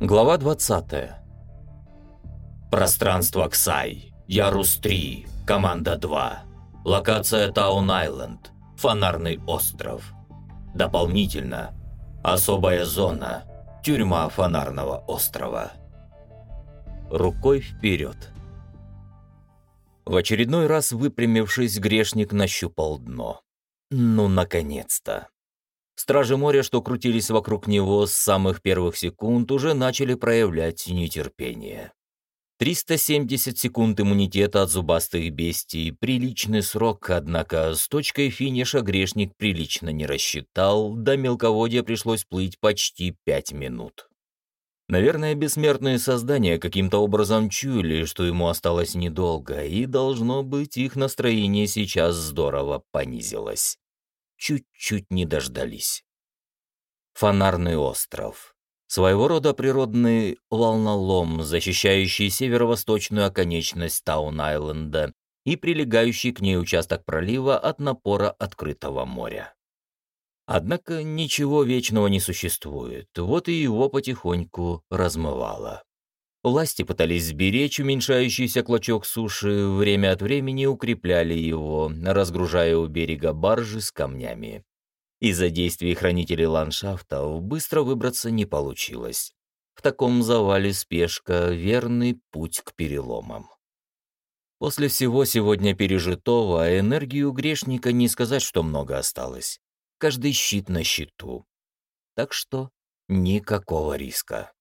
Глава 20. Пространство Ксай. Ярус-3. Команда 2. Локация Таун-Айленд. Фонарный остров. Дополнительно. Особая зона. Тюрьма Фонарного острова. Рукой вперед. В очередной раз выпрямившись, грешник нащупал дно. Ну, наконец-то. Стражи моря, что крутились вокруг него с самых первых секунд, уже начали проявлять нетерпение. 370 секунд иммунитета от зубастых бестий – приличный срок, однако с точкой финиша грешник прилично не рассчитал, до мелководья пришлось плыть почти 5 минут. Наверное, бессмертные создания каким-то образом чуяли, что ему осталось недолго, и, должно быть, их настроение сейчас здорово понизилось чуть-чуть не дождались. Фонарный остров. Своего рода природный волнолом, защищающий северо-восточную оконечность Таун-Айленда и прилегающий к ней участок пролива от напора открытого моря. Однако ничего вечного не существует, вот и его потихоньку размывало. Власти пытались сберечь уменьшающийся клочок суши, время от времени укрепляли его, разгружая у берега баржи с камнями. Из-за действий хранителей ландшафтов быстро выбраться не получилось. В таком завале спешка — верный путь к переломам. После всего сегодня пережитого энергию грешника не сказать, что много осталось. Каждый щит на щиту. Так что никакого риска.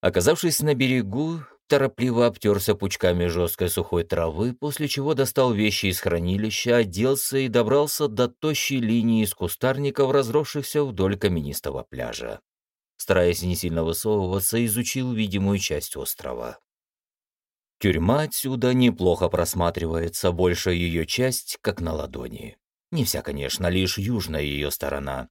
Оказавшись на берегу, торопливо обтерся пучками жесткой сухой травы, после чего достал вещи из хранилища, оделся и добрался до тощей линии из кустарников, разросшихся вдоль каменистого пляжа. Стараясь не сильно высовываться, изучил видимую часть острова. Тюрьма отсюда неплохо просматривается, большая ее часть как на ладони. Не вся, конечно, лишь южная ее сторона.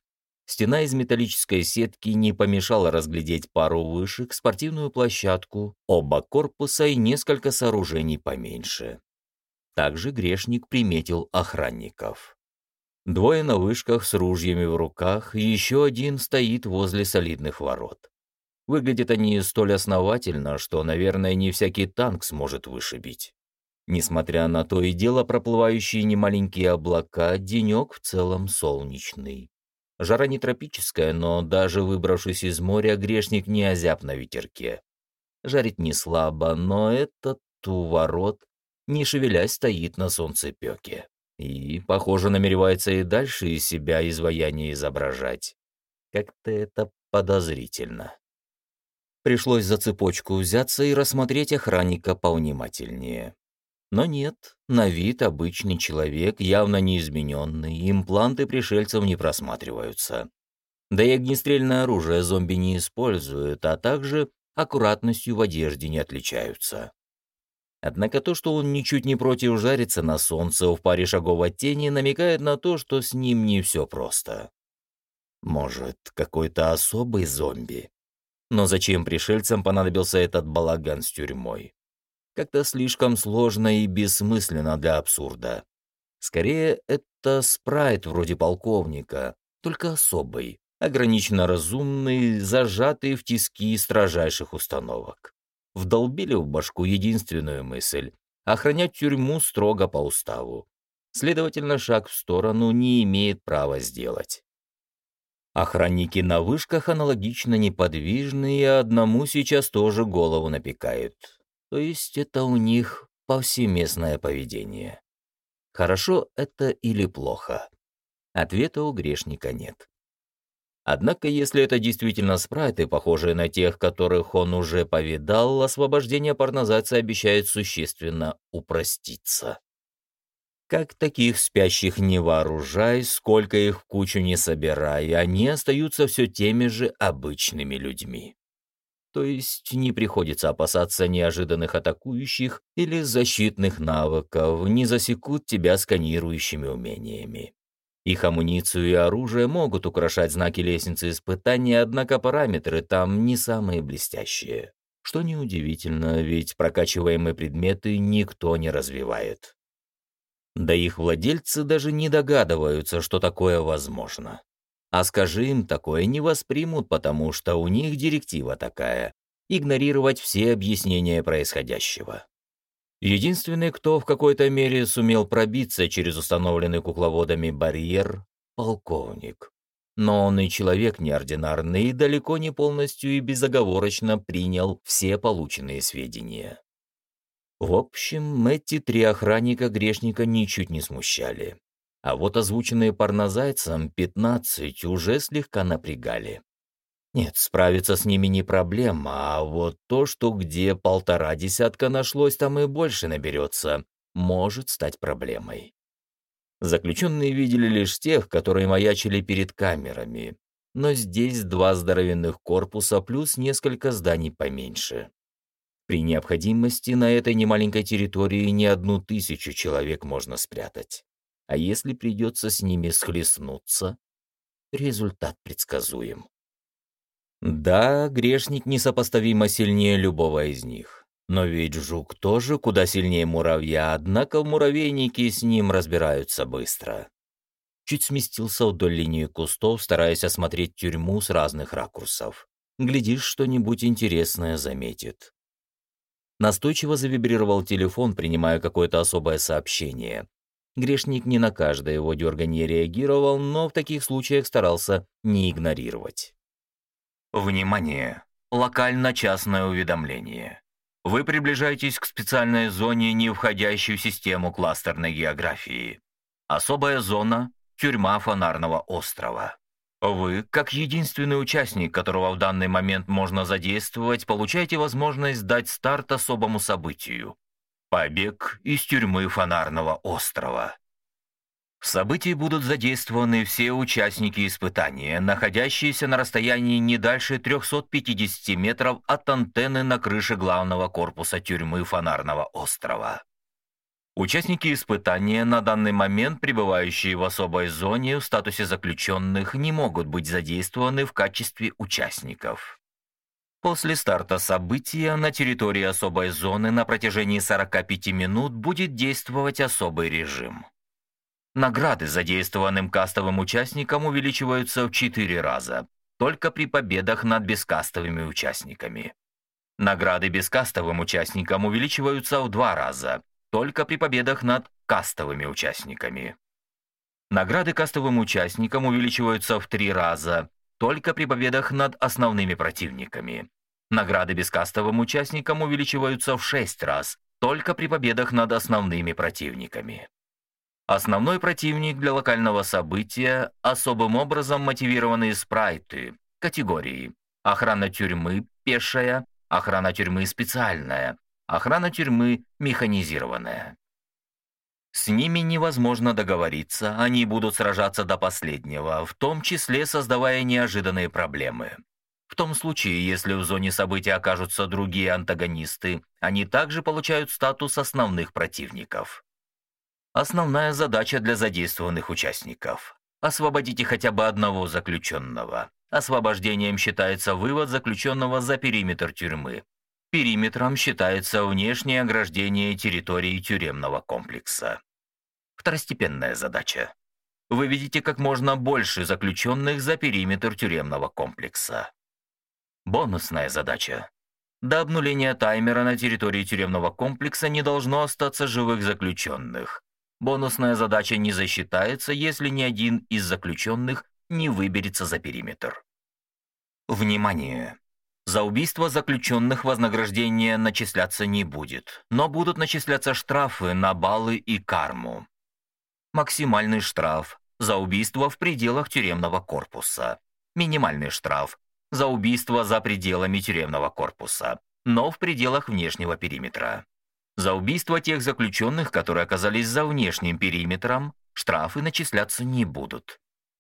Стена из металлической сетки не помешала разглядеть пару вышек, спортивную площадку, оба корпуса и несколько сооружений поменьше. Также грешник приметил охранников. Двое на вышках с ружьями в руках, еще один стоит возле солидных ворот. Выглядят они столь основательно, что, наверное, не всякий танк сможет вышибить. Несмотря на то и дело проплывающие немаленькие облака, денек в целом солнечный. Жара не тропическая, но даже выбравшись из моря, грешник не озяб на ветерке. Жарит не слабо, но этот у ворот, не шевелясь, стоит на солнцепеке. И, похоже, намеревается и дальше из себя изваяние изображать. Как-то это подозрительно. Пришлось за цепочку взяться и рассмотреть охранника повнимательнее. Но нет, на вид обычный человек, явно неизмененный, импланты пришельцев не просматриваются. Да и огнестрельное оружие зомби не используют, а также аккуратностью в одежде не отличаются. Однако то, что он ничуть не против жариться на солнце в паре шагов от тени, намекает на то, что с ним не все просто. Может, какой-то особый зомби? Но зачем пришельцам понадобился этот балаган с тюрьмой? Как-то слишком сложно и бессмысленно для абсурда. Скорее, это спрайт вроде полковника, только особый, ограниченно разумный, зажатый в тиски строжайших установок. Вдолбили в башку единственную мысль — охранять тюрьму строго по уставу. Следовательно, шаг в сторону не имеет права сделать. Охранники на вышках аналогично неподвижны, и одному сейчас тоже голову напекает. То есть это у них повсеместное поведение. Хорошо это или плохо? Ответа у грешника нет. Однако, если это действительно спрайты, похожие на тех, которых он уже повидал, освобождение парнозации обещает существенно упроститься. Как таких спящих не вооружай, сколько их в кучу не собирай, они остаются все теми же обычными людьми то есть не приходится опасаться неожиданных атакующих или защитных навыков, не засекут тебя сканирующими умениями. Их амуницию и оружие могут украшать знаки лестницы испытаний, однако параметры там не самые блестящие. Что неудивительно, ведь прокачиваемые предметы никто не развивает. Да их владельцы даже не догадываются, что такое возможно. А скажи им, такое не воспримут, потому что у них директива такая – игнорировать все объяснения происходящего. Единственный, кто в какой-то мере сумел пробиться через установленный кукловодами барьер – полковник. Но он и человек неординарный и далеко не полностью и безоговорочно принял все полученные сведения. В общем, эти три охранника грешника ничуть не смущали. А вот озвученные парнозайцем 15 уже слегка напрягали. Нет, справиться с ними не проблема, а вот то, что где полтора десятка нашлось, там и больше наберется, может стать проблемой. Заключенные видели лишь тех, которые маячили перед камерами, но здесь два здоровенных корпуса плюс несколько зданий поменьше. При необходимости на этой немаленькой территории не одну тысячу человек можно спрятать. А если придется с ними схлестнуться, результат предсказуем. Да, грешник несопоставимо сильнее любого из них. Но ведь жук тоже куда сильнее муравья, однако в муравейнике с ним разбираются быстро. Чуть сместился вдоль линии кустов, стараясь осмотреть тюрьму с разных ракурсов. Глядишь, что-нибудь интересное заметит. Настойчиво завибрировал телефон, принимая какое-то особое сообщение. Грешник не на каждое его дерганье реагировал, но в таких случаях старался не игнорировать. Внимание! Локально-частное уведомление. Вы приближаетесь к специальной зоне, не входящей в систему кластерной географии. Особая зона – тюрьма Фонарного острова. Вы, как единственный участник, которого в данный момент можно задействовать, получаете возможность дать старт особому событию – побег из тюрьмы Фонарного острова. В событии будут задействованы все участники испытания, находящиеся на расстоянии не дальше 350 метров от антенны на крыше главного корпуса тюрьмы Фонарного острова. Участники испытания, на данный момент пребывающие в особой зоне в статусе заключенных, не могут быть задействованы в качестве участников. После старта события на территории особой зоны на протяжении 45 минут будет действовать особый режим. Награды задействованным кастовым участникам увеличиваются в 4 раза, только при победах над бескастовыми участниками. Награды бескастовым участникам увеличиваются в 2 раза, только при победах над кастовыми участниками. Награды кастовым участникам увеличиваются в 3 раза, только при победах над основными противниками. Награды бескастовым участникам увеличиваются в 6 раз, только при победах над основными противниками. Основной противник для локального события – особым образом мотивированные спрайты, категории. Охрана тюрьмы – пешая, охрана тюрьмы – специальная, охрана тюрьмы – механизированная. С ними невозможно договориться, они будут сражаться до последнего, в том числе создавая неожиданные проблемы. В том случае, если в зоне события окажутся другие антагонисты, они также получают статус основных противников. Основная задача для задействованных участников – освободите хотя бы одного заключенного. Освобождением считается вывод заключенного за периметр тюрьмы. Периметром считается внешнее ограждение территории тюремного комплекса. Второстепенная задача. Выведите как можно больше заключенных за периметр тюремного комплекса. Бонусная задача. До обнуления таймера на территории тюремного комплекса не должно остаться живых заключенных. Бонусная задача не засчитается, если ни один из заключенных не выберется за периметр. Внимание! За убийство заключенных вознаграждение начисляться не будет, но будут начисляться штрафы на баллы и карму. Максимальный штраф за убийство в пределах тюремного корпуса. Минимальный штраф за убийство за пределами тюремного корпуса, но в пределах внешнего периметра. За убийство тех заключенных, которые оказались за внешним периметром, штрафы начисляться не будут.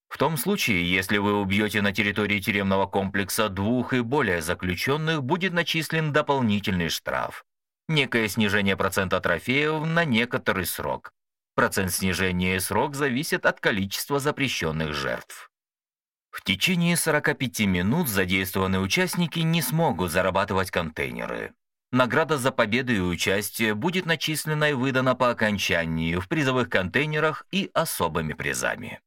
В том случае, если вы убьете на территории тюремного комплекса двух и более заключенных, будет начислен дополнительный штраф. Некое снижение процента трофеев на некоторый срок. Процент снижения и срок зависит от количества запрещенных жертв. В течение 45 минут задействованные участники не смогут зарабатывать контейнеры. Награда за победу и участие будет начислена и выдана по окончании в призовых контейнерах и особыми призами.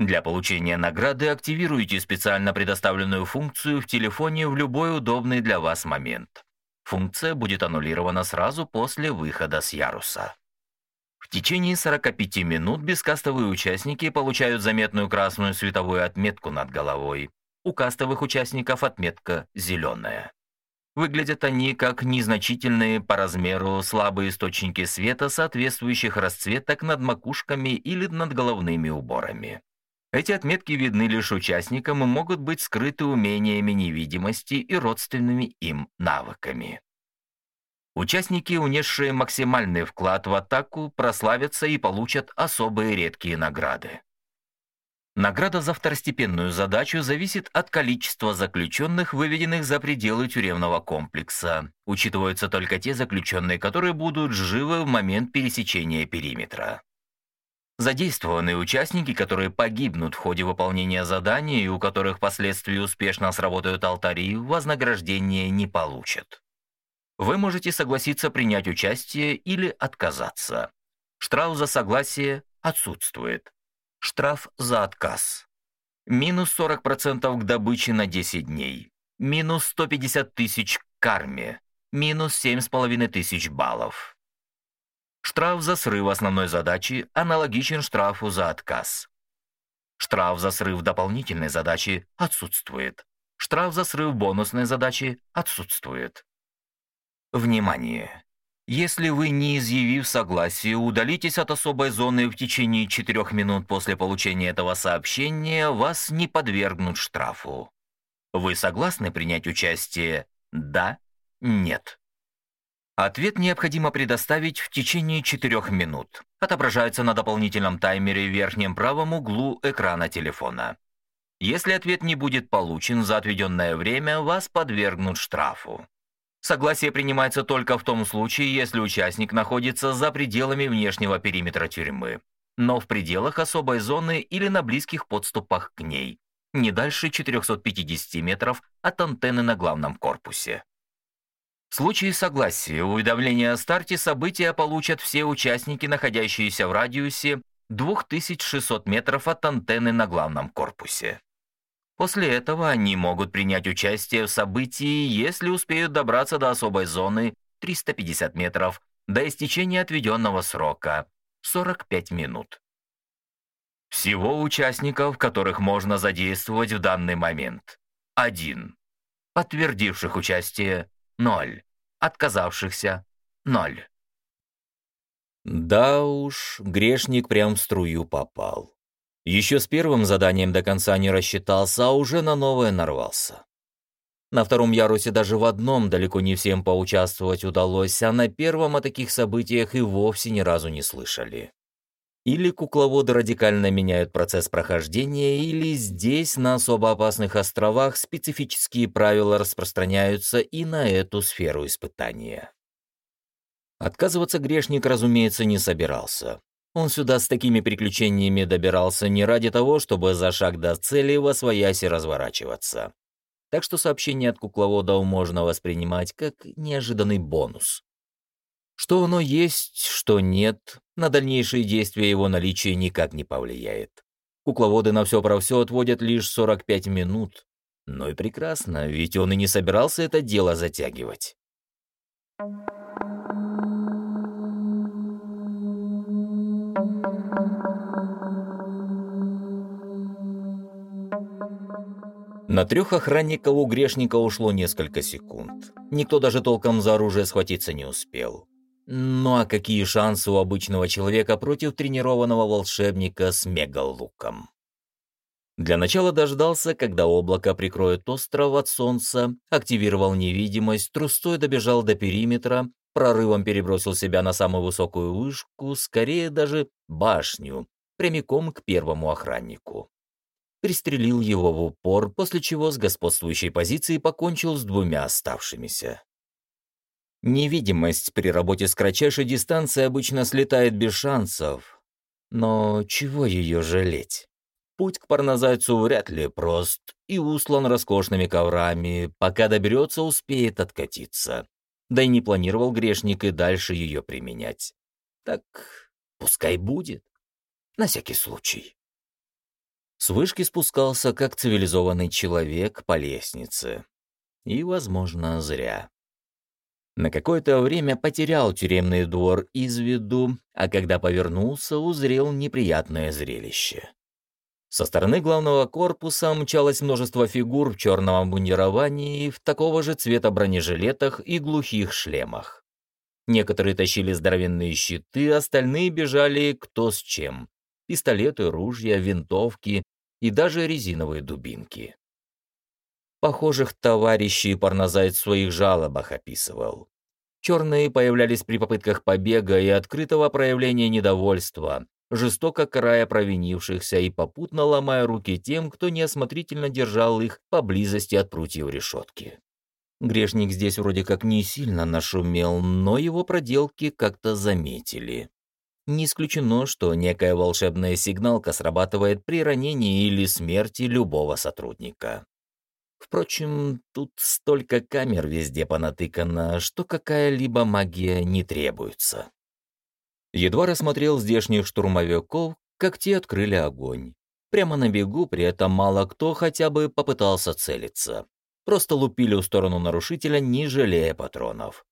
Для получения награды активируйте специально предоставленную функцию в телефоне в любой удобный для вас момент. Функция будет аннулирована сразу после выхода с яруса. В течение 45 минут бескастовые участники получают заметную красную световую отметку над головой. У кастовых участников отметка зеленая. Выглядят они как незначительные по размеру слабые источники света соответствующих расцветок над макушками или над головными уборами. Эти отметки видны лишь участникам и могут быть скрыты умениями невидимости и родственными им навыками. Участники, унесшие максимальный вклад в атаку, прославятся и получат особые редкие награды. Награда за второстепенную задачу зависит от количества заключенных, выведенных за пределы тюремного комплекса. Учитываются только те заключенные, которые будут живы в момент пересечения периметра. Задействованные участники, которые погибнут в ходе выполнения задания и у которых впоследствии успешно сработают алтари, вознаграждение не получат. Вы можете согласиться принять участие или отказаться. Штраф за согласие отсутствует. Штраф за отказ. Минус 40% к добыче на 10 дней. Минус 150 тысяч к карме. Минус 7,5 тысяч баллов. Штраф за срыв основной задачи аналогичен штрафу за отказ. Штраф за срыв дополнительной задачи отсутствует. Штраф за срыв бонусной задачи отсутствует. Внимание! Если вы, не изъявив согласие, удалитесь от особой зоны в течение 4 минут после получения этого сообщения, вас не подвергнут штрафу. Вы согласны принять участие? Да? Нет? Ответ необходимо предоставить в течение 4 минут. Отображается на дополнительном таймере в верхнем правом углу экрана телефона. Если ответ не будет получен за отведенное время, вас подвергнут штрафу. Согласие принимается только в том случае, если участник находится за пределами внешнего периметра тюрьмы, но в пределах особой зоны или на близких подступах к ней, не дальше 450 метров от антенны на главном корпусе. В случае согласия уведомления о старте события получат все участники, находящиеся в радиусе 2600 метров от антенны на главном корпусе. После этого они могут принять участие в событии, если успеют добраться до особой зоны 350 метров до истечения отведенного срока 45 минут. Всего участников, которых можно задействовать в данный момент – один. Подтвердивших участие Ноль. Отказавшихся – ноль. Да уж, грешник прям в струю попал. Еще с первым заданием до конца не рассчитался, а уже на новое нарвался. На втором ярусе даже в одном далеко не всем поучаствовать удалось, а на первом о таких событиях и вовсе ни разу не слышали. Или кукловоды радикально меняют процесс прохождения, или здесь, на особо опасных островах, специфические правила распространяются и на эту сферу испытания. Отказываться грешник, разумеется, не собирался. Он сюда с такими приключениями добирался не ради того, чтобы за шаг до цели во свояси разворачиваться. Так что сообщение от кукловодов можно воспринимать как неожиданный бонус. Что оно есть, что нет, на дальнейшие действия его наличия никак не повлияет. Кукловоды на все про все отводят лишь 45 минут. Ну и прекрасно, ведь он и не собирался это дело затягивать. На трех охранников у грешника ушло несколько секунд. Никто даже толком за оружие схватиться не успел. Ну а какие шансы у обычного человека против тренированного волшебника с мегалуком? Для начала дождался, когда облако прикроет остров от солнца, активировал невидимость, трустой добежал до периметра, прорывом перебросил себя на самую высокую вышку, скорее даже башню, прямиком к первому охраннику. Пристрелил его в упор, после чего с господствующей позиции покончил с двумя оставшимися. Невидимость при работе с кратчайшей дистанции обычно слетает без шансов. Но чего ее жалеть? Путь к парнозайцу вряд ли прост и услан роскошными коврами. Пока доберется, успеет откатиться. Да и не планировал грешник и дальше ее применять. Так пускай будет. На всякий случай. С вышки спускался как цивилизованный человек по лестнице. И, возможно, зря. На какое-то время потерял тюремный двор из виду, а когда повернулся, узрел неприятное зрелище. Со стороны главного корпуса мчалось множество фигур в черном обмундировании, в такого же цвета бронежилетах и глухих шлемах. Некоторые тащили здоровенные щиты, остальные бежали кто с чем. Пистолеты, ружья, винтовки и даже резиновые дубинки. Похожих товарищей Парнозайц в своих жалобах описывал. Черные появлялись при попытках побега и открытого проявления недовольства, жестоко карая провинившихся и попутно ломая руки тем, кто неосмотрительно держал их поблизости от прутьев решетки. Грешник здесь вроде как не сильно нашумел, но его проделки как-то заметили. Не исключено, что некая волшебная сигналка срабатывает при ранении или смерти любого сотрудника. Впрочем, тут столько камер везде понатыкано, что какая-либо магия не требуется. Едва рассмотрел здешних штурмовиков, как те открыли огонь. Прямо на бегу, при этом мало кто хотя бы попытался целиться. Просто лупили в сторону нарушителя, не жалея патронов.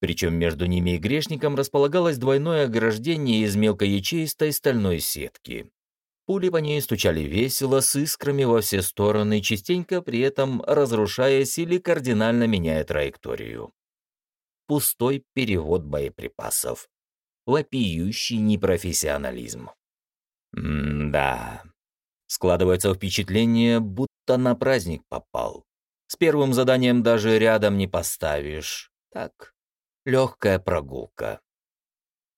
Причем между ними и грешником располагалось двойное ограждение из мелкоячеистой стальной сетки. Пули по ней стучали весело, с искрами во все стороны, частенько при этом разрушаясь или кардинально меняя траекторию. Пустой перевод боеприпасов. Вопиющий непрофессионализм. М-да. Складывается впечатление, будто на праздник попал. С первым заданием даже рядом не поставишь. Так, легкая прогулка.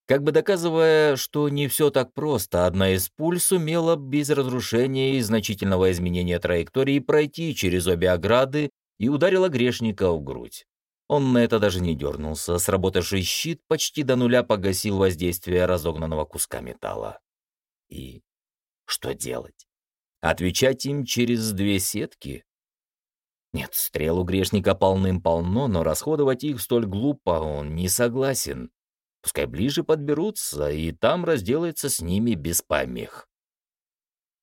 Как бы доказывая, что не все так просто, одна из пуль сумела без разрушения и значительного изменения траектории пройти через обе ограды и ударила грешника в грудь. Он на это даже не дернулся, сработавший щит почти до нуля погасил воздействие разогнанного куска металла. И что делать? Отвечать им через две сетки? Нет, стрел у грешника полным-полно, но расходовать их столь глупо он не согласен. Пускай ближе подберутся, и там разделается с ними без помех.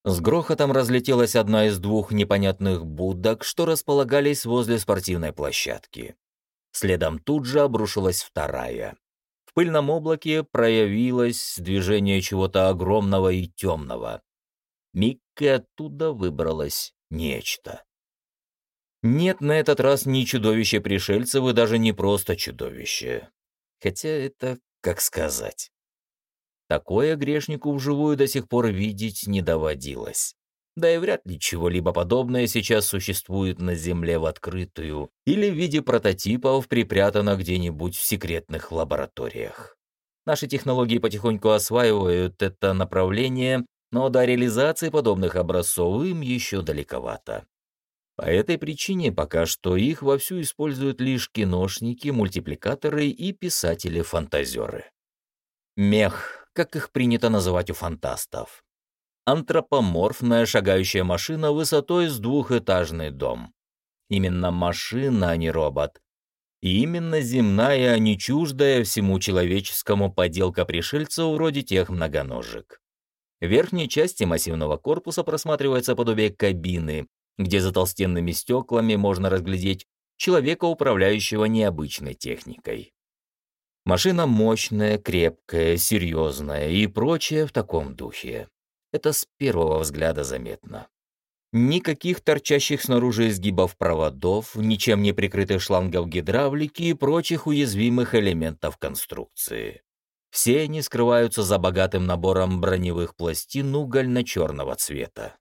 С грохотом разлетелась одна из двух непонятных будок, что располагались возле спортивной площадки. Следом тут же обрушилась вторая. В пыльном облаке проявилось движение чего-то огромного и темного. Миг и оттуда выбралось нечто. Нет на этот раз ни чудовище пришельцев и даже не просто чудовище. Хотя это как сказать. Такое грешнику вживую до сих пор видеть не доводилось. Да и вряд ли чего-либо подобное сейчас существует на Земле в открытую или в виде прототипов припрятано где-нибудь в секретных лабораториях. Наши технологии потихоньку осваивают это направление, но до реализации подобных образцов им еще далековато. По этой причине пока что их вовсю используют лишь киношники, мультипликаторы и писатели-фантазеры. Мех, как их принято называть у фантастов. Антропоморфная шагающая машина высотой с двухэтажный дом. Именно машина, а не робот. И именно земная, а не чуждая всему человеческому поделка пришельцев вроде тех многоножек. В верхней части массивного корпуса просматривается подобие кабины, где за толстенными стеклами можно разглядеть человека, управляющего необычной техникой. Машина мощная, крепкая, серьезная и прочее в таком духе. Это с первого взгляда заметно. Никаких торчащих снаружи изгибов проводов, ничем не прикрытых шлангов гидравлики и прочих уязвимых элементов конструкции. Все они скрываются за богатым набором броневых пластин угольно-черного цвета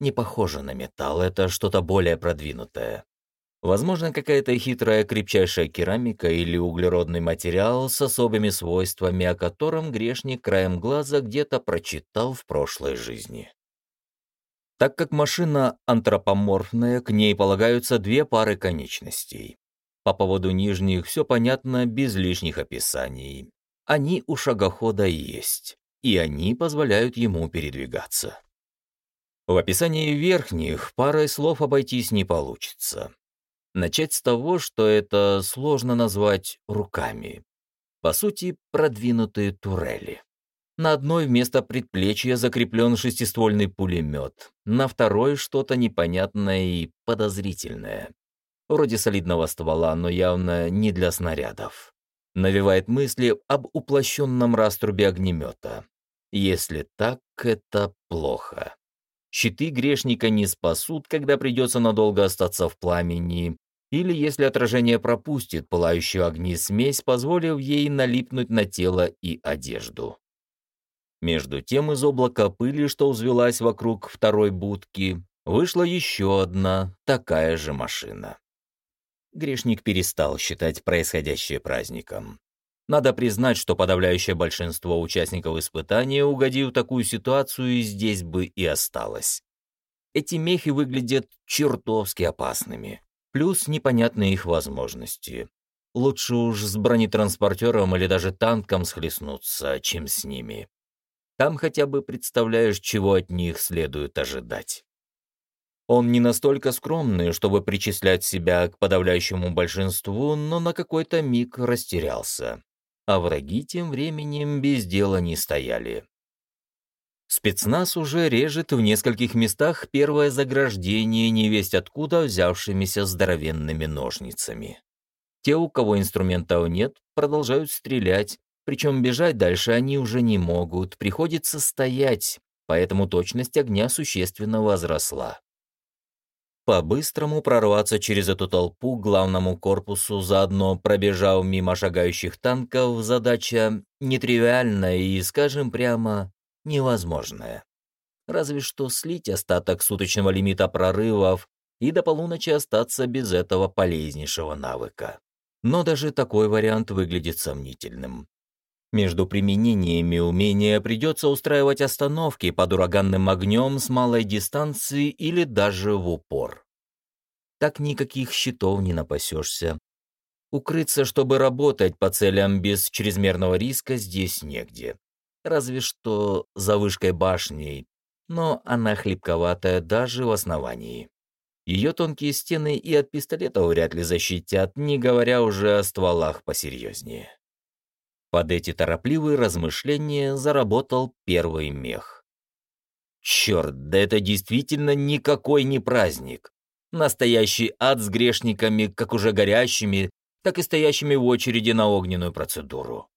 не похоже на металл, это что-то более продвинутое. Возможно, какая-то хитрая крепчайшая керамика или углеродный материал с особыми свойствами, о котором грешник краем глаза где-то прочитал в прошлой жизни. Так как машина антропоморфная, к ней полагаются две пары конечностей. По поводу нижних все понятно без лишних описаний. Они у шагохода есть, и они позволяют ему передвигаться. В описании верхних парой слов обойтись не получится. Начать с того, что это сложно назвать руками. По сути, продвинутые турели. На одной вместо предплечья закреплен шестиствольный пулемет, на второй что-то непонятное и подозрительное. Вроде солидного ствола, но явно не для снарядов. Навевает мысли об уплощенном раструбе огнемета. Если так, это плохо. Щиты грешника не спасут, когда придется надолго остаться в пламени, или если отражение пропустит пылающую огни смесь, позволив ей налипнуть на тело и одежду. Между тем из облака пыли, что взвелась вокруг второй будки, вышла еще одна такая же машина. Грешник перестал считать происходящее праздником. Надо признать, что подавляющее большинство участников испытания, угодив такую ситуацию, и здесь бы и осталось. Эти мехи выглядят чертовски опасными. Плюс непонятные их возможности. Лучше уж с бронетранспортером или даже танком схлестнуться, чем с ними. Там хотя бы представляешь, чего от них следует ожидать. Он не настолько скромный, чтобы причислять себя к подавляющему большинству, но на какой-то миг растерялся. А враги тем временем без дела не стояли. Спецназ уже режет в нескольких местах первое заграждение, невесть откуда взявшимися здоровенными ножницами. Те, у кого инструментов нет, продолжают стрелять, причем бежать дальше они уже не могут, приходится стоять, поэтому точность огня существенно возросла. По-быстрому прорваться через эту толпу к главному корпусу, заодно пробежав мимо шагающих танков, задача нетривиальная и, скажем прямо, невозможная. Разве что слить остаток суточного лимита прорывов и до полуночи остаться без этого полезнейшего навыка. Но даже такой вариант выглядит сомнительным. Между применениями умения придется устраивать остановки под ураганным огнем с малой дистанции или даже в упор. Так никаких щитов не напасешься. Укрыться, чтобы работать по целям без чрезмерного риска, здесь негде. Разве что за вышкой башни, но она хлипковатая даже в основании. Ее тонкие стены и от пистолета вряд ли защитят, не говоря уже о стволах посерьезнее. Под эти торопливые размышления заработал первый мех. Черт, да это действительно никакой не праздник. Настоящий ад с грешниками, как уже горящими, так и стоящими в очереди на огненную процедуру.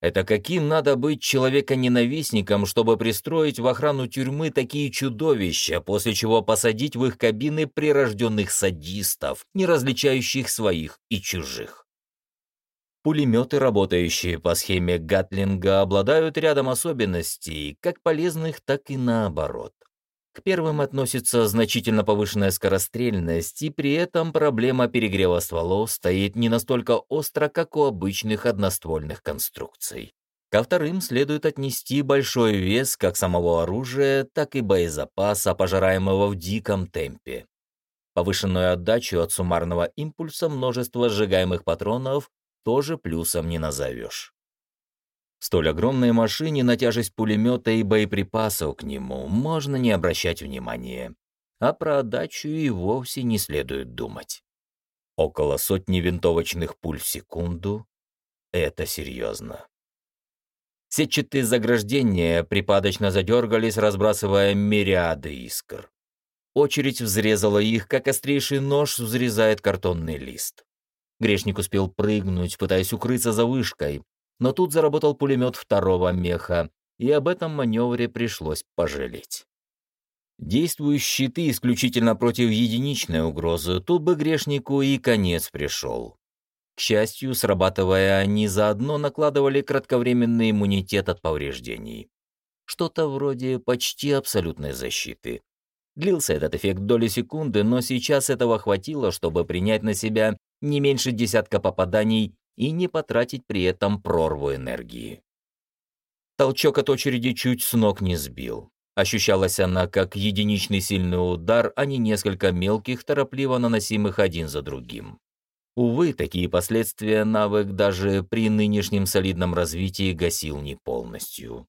Это каким надо быть человека-ненавистником, чтобы пристроить в охрану тюрьмы такие чудовища, после чего посадить в их кабины прирожденных садистов, не различающих своих и чужих. Пулеметы, работающие по схеме Гатлинга, обладают рядом особенностей, как полезных, так и наоборот. К первым относится значительно повышенная скорострельность, и при этом проблема перегрева стволов стоит не настолько остро, как у обычных одноствольных конструкций. Ко вторым следует отнести большой вес как самого оружия, так и боезапаса, пожираемого в диком темпе. Повышенную отдачу от суммарного импульса множества сжигаемых патронов тоже плюсом не назовешь. Столь огромной машине на тяжесть пулемета и боеприпасов к нему можно не обращать внимания, а про отдачу и вовсе не следует думать. Около сотни винтовочных пуль в секунду — это серьезно. Сетчатые заграждения припадочно задергались, разбрасывая мириады искр. Очередь взрезала их, как острейший нож взрезает картонный лист. Грешник успел прыгнуть, пытаясь укрыться за вышкой, но тут заработал пулемет второго меха, и об этом маневре пришлось пожалеть. Действуют щиты исключительно против единичной угрозы, тут бы грешнику и конец пришел. К счастью, срабатывая, они заодно накладывали кратковременный иммунитет от повреждений. Что-то вроде почти абсолютной защиты. Длился этот эффект доли секунды, но сейчас этого хватило, чтобы принять на себя не меньше десятка попаданий и не потратить при этом прорву энергии. Толчок от очереди чуть с ног не сбил. Ощущалась она как единичный сильный удар, а не несколько мелких, торопливо наносимых один за другим. Увы, такие последствия навык даже при нынешнем солидном развитии гасил не полностью.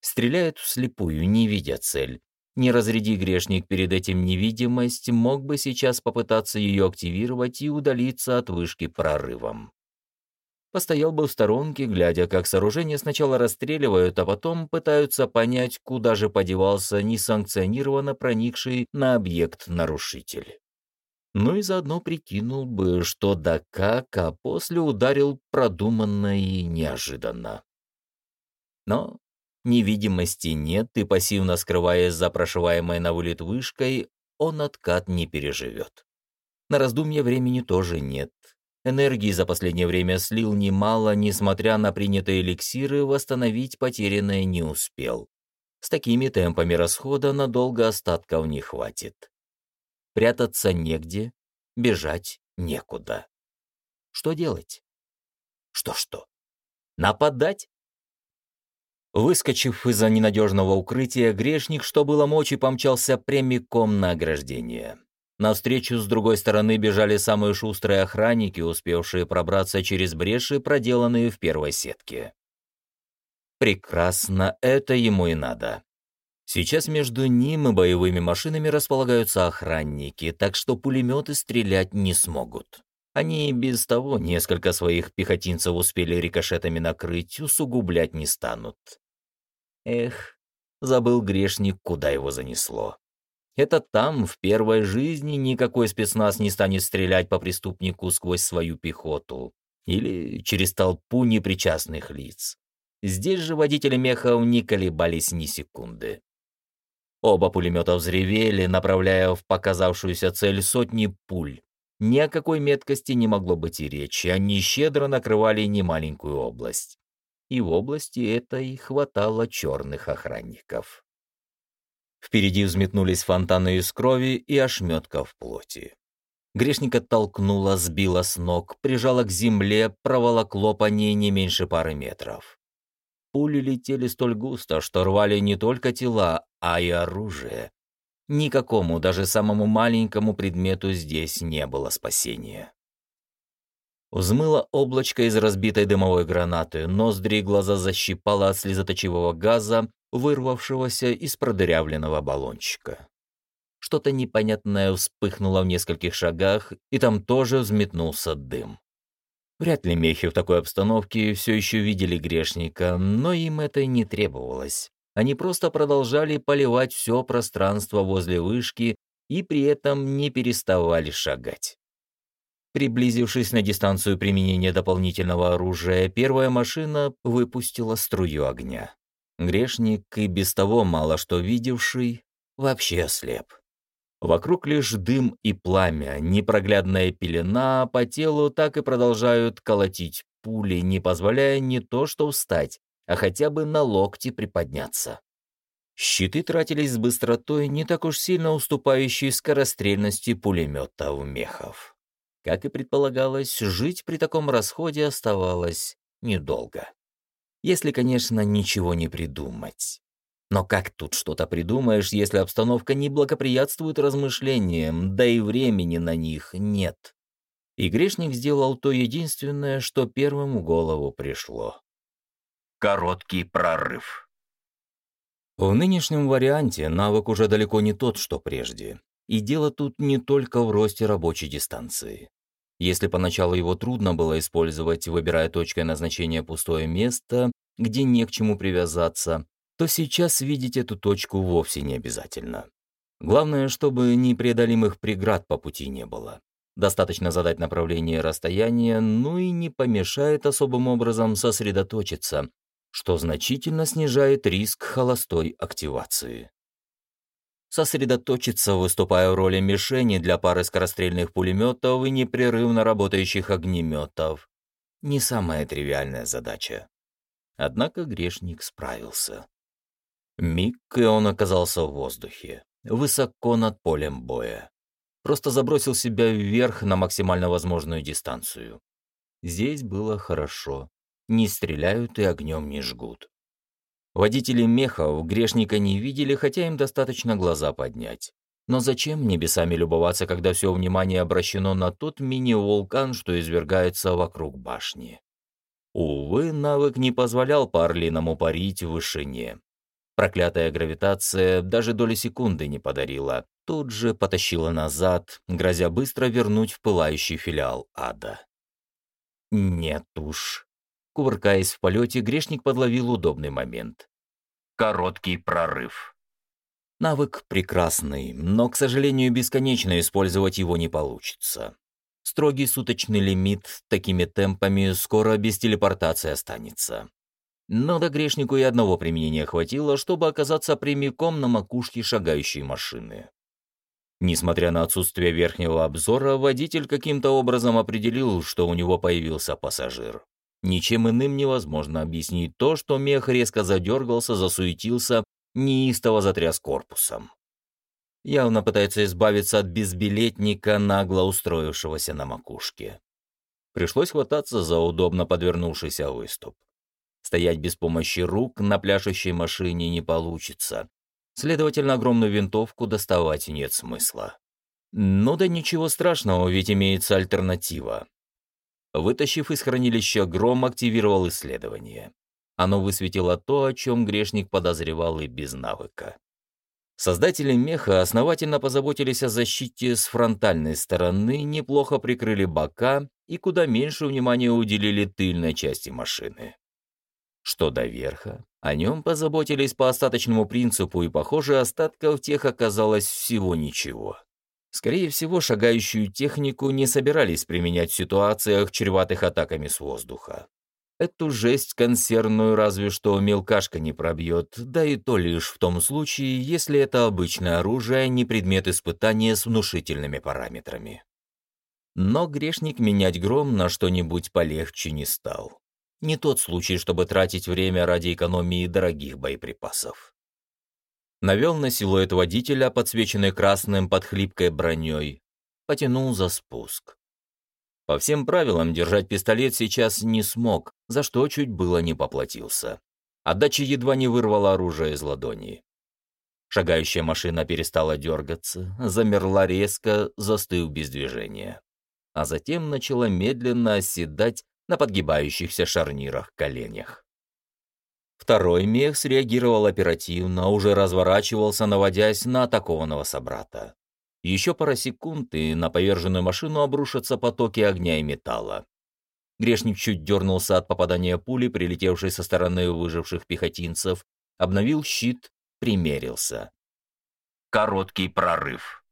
Стреляет вслепую, не видя цель, не разряди грешник перед этим невидимость, мог бы сейчас попытаться ее активировать и удалиться от вышки прорывом. постоял бы в сторонке, глядя, как сооружение сначала расстреливают, а потом пытаются понять, куда же подевался несанкционированно проникший на объект нарушитель. Ну и заодно прикинул бы, что да как, а после ударил продуманно и неожиданно. Но невидимости нет, и пассивно скрываясь за прошиваемой на вылет вышкой, он откат не переживет. На раздумье времени тоже нет. Энергии за последнее время слил немало, несмотря на принятые эликсиры, восстановить потерянное не успел. С такими темпами расхода надолго остатков не хватит. Прятаться негде, бежать некуда. Что делать? Что-что? Нападать? Выскочив из-за ненадежного укрытия, грешник, что было мочи, помчался прямиком на ограждение. Навстречу с другой стороны бежали самые шустрые охранники, успевшие пробраться через бреши, проделанные в первой сетке. Прекрасно, это ему и надо. Сейчас между ним и боевыми машинами располагаются охранники, так что пулеметы стрелять не смогут. Они без того несколько своих пехотинцев успели рикошетами накрыть, усугублять не станут. Эх, забыл грешник, куда его занесло. Это там, в первой жизни, никакой спецназ не станет стрелять по преступнику сквозь свою пехоту или через толпу непричастных лиц. Здесь же водители мехов не колебались ни секунды. Оба пулемета взревели, направляя в показавшуюся цель сотни пуль. Ни о какой меткости не могло быть и речи, они щедро накрывали немаленькую область. И в области этой хватало черных охранников. Впереди взметнулись фонтаны из крови и ошметков плоти. Грешника толкнула, сбила с ног, прижала к земле, проволокло по ней не меньше пары метров. Пули летели столь густо, что рвали не только тела, а и оружие. Никакому, даже самому маленькому предмету здесь не было спасения. Взмыло облачко из разбитой дымовой гранаты, ноздри и глаза защипало от слезоточивого газа, вырвавшегося из продырявленного баллончика. Что-то непонятное вспыхнуло в нескольких шагах, и там тоже взметнулся дым. Вряд ли мехи в такой обстановке все еще видели грешника, но им это не требовалось. Они просто продолжали поливать все пространство возле вышки и при этом не переставали шагать. Приблизившись на дистанцию применения дополнительного оружия, первая машина выпустила струю огня. Грешник и без того мало что видевший, вообще ослеп. Вокруг лишь дым и пламя, непроглядная пелена, по телу так и продолжают колотить пули, не позволяя не то что встать, а хотя бы на локти приподняться. Щиты тратились с быстротой, не так уж сильно уступающей скорострельности пулеметов мехов. Как и предполагалось, жить при таком расходе оставалось недолго. Если, конечно, ничего не придумать. Но как тут что-то придумаешь, если обстановка не благоприятствует размышлениям, да и времени на них нет? И грешник сделал то единственное, что первым в голову пришло короткий прорыв. В нынешнем варианте навык уже далеко не тот, что прежде. И дело тут не только в росте рабочей дистанции. Если поначалу его трудно было использовать, выбирая точкой назначения пустое место, где не к чему привязаться, то сейчас видеть эту точку вовсе не обязательно. Главное, чтобы непреодолимых преград по пути не было. Достаточно задать направление и расстояние, ну и не помешает особым образом сосредоточиться, что значительно снижает риск холостой активации. Сосредоточиться, выступая в роли мишени для пары скорострельных пулеметов и непрерывно работающих огнеметов, не самая тривиальная задача. Однако грешник справился. Миг, и он оказался в воздухе, высоко над полем боя. Просто забросил себя вверх на максимально возможную дистанцию. Здесь было хорошо не стреляют и огнем не жгут. Водители мехов грешника не видели, хотя им достаточно глаза поднять. Но зачем небесами любоваться, когда все внимание обращено на тот мини-вулкан, что извергается вокруг башни? Увы, навык не позволял Парлиному парить в вышине. Проклятая гравитация даже доли секунды не подарила. Тут же потащила назад, грозя быстро вернуть в пылающий филиал ада. Нет уж. Кувыркаясь в полете, грешник подловил удобный момент. Короткий прорыв. Навык прекрасный, но, к сожалению, бесконечно использовать его не получится. Строгий суточный лимит такими темпами скоро без телепортации останется. Но до грешнику и одного применения хватило, чтобы оказаться прямиком на макушке шагающей машины. Несмотря на отсутствие верхнего обзора, водитель каким-то образом определил, что у него появился пассажир. Ничем иным невозможно объяснить то, что мех резко задергался, засуетился неистово затряс корпусом. Явно пытается избавиться от безбилетника, нагло устроившегося на макушке. Пришлось хвататься за удобно подвернувшийся выступ. Стоять без помощи рук на пляшущей машине не получится. Следовательно, огромную винтовку доставать нет смысла. Ну да ничего страшного, ведь имеется альтернатива. Вытащив из хранилища гром, активировал исследование. Оно высветило то, о чем грешник подозревал и без навыка. Создатели меха основательно позаботились о защите с фронтальной стороны, неплохо прикрыли бока и куда меньше внимания уделили тыльной части машины. Что до верха, о нем позаботились по остаточному принципу, и, похоже, остатков тех оказалось всего ничего. Скорее всего, шагающую технику не собирались применять в ситуациях, чреватых атаками с воздуха. Эту жесть консервную разве что мелкашка не пробьет, да и то лишь в том случае, если это обычное оружие, а не предмет испытания с внушительными параметрами. Но грешник менять гром на что-нибудь полегче не стал. Не тот случай, чтобы тратить время ради экономии дорогих боеприпасов. Навел на силуэт водителя, подсвеченный красным под хлипкой броней, потянул за спуск. По всем правилам держать пистолет сейчас не смог, за что чуть было не поплатился. Отдача едва не вырвала оружие из ладони. Шагающая машина перестала дергаться, замерла резко, застыв без движения. А затем начала медленно оседать на подгибающихся шарнирах коленях. Второй мех среагировал оперативно, уже разворачивался, наводясь на атакованного собрата. Еще пара секунд, и на поверженную машину обрушатся потоки огня и металла. Грешник чуть дернулся от попадания пули, прилетевшей со стороны выживших пехотинцев, обновил щит, примерился. Короткий прорыв.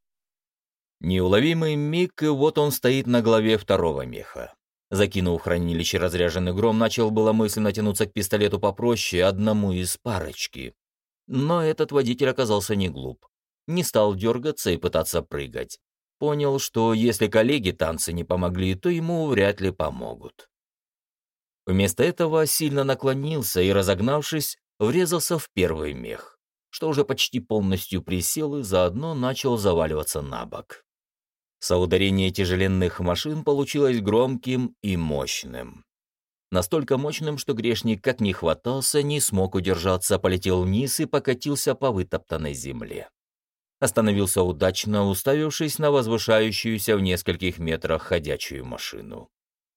Неуловимый миг, и вот он стоит на голове второго меха. Закинув хранилище разряженный гром, начал было мысленно тянуться к пистолету попроще, одному из парочки. Но этот водитель оказался не глуп не стал дергаться и пытаться прыгать. Понял, что если коллеги танцы не помогли, то ему вряд ли помогут. Вместо этого сильно наклонился и, разогнавшись, врезался в первый мех, что уже почти полностью присел и заодно начал заваливаться на бок. Соударение тяжеленных машин получилось громким и мощным. Настолько мощным, что грешник, как ни хватался, не смог удержаться, полетел вниз и покатился по вытоптанной земле остановился удачно, уставившись на возвышающуюся в нескольких метрах ходячую машину.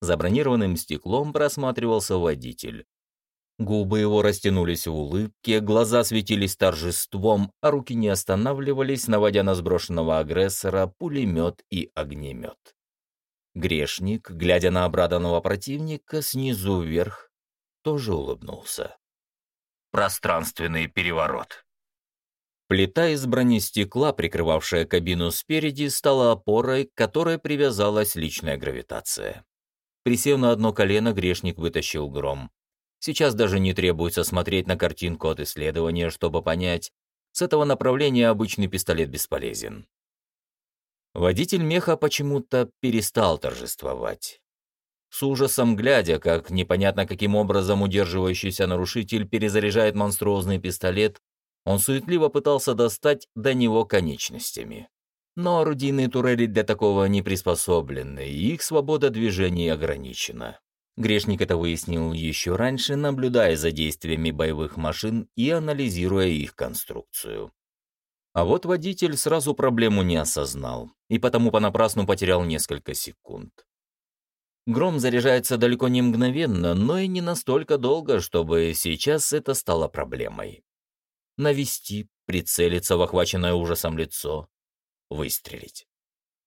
За бронированным стеклом просматривался водитель. Губы его растянулись в улыбке, глаза светились торжеством, а руки не останавливались, наводя на сброшенного агрессора пулемет и огнемет. Грешник, глядя на обрадованного противника снизу вверх, тоже улыбнулся. Пространственный переворот. Плита из бронестекла, прикрывавшая кабину спереди, стала опорой, к которой привязалась личная гравитация. Присев на одно колено, грешник вытащил гром. Сейчас даже не требуется смотреть на картинку от исследования, чтобы понять, с этого направления обычный пистолет бесполезен. Водитель меха почему-то перестал торжествовать. С ужасом глядя, как непонятно каким образом удерживающийся нарушитель перезаряжает монструозный пистолет, он суетливо пытался достать до него конечностями. Но орудийные турели для такого не приспособлены, и их свобода движения ограничена. Грешник это выяснил еще раньше, наблюдая за действиями боевых машин и анализируя их конструкцию. А вот водитель сразу проблему не осознал, и потому понапрасну потерял несколько секунд. Гром заряжается далеко не мгновенно, но и не настолько долго, чтобы сейчас это стало проблемой навести, прицелиться в охваченное ужасом лицо, выстрелить.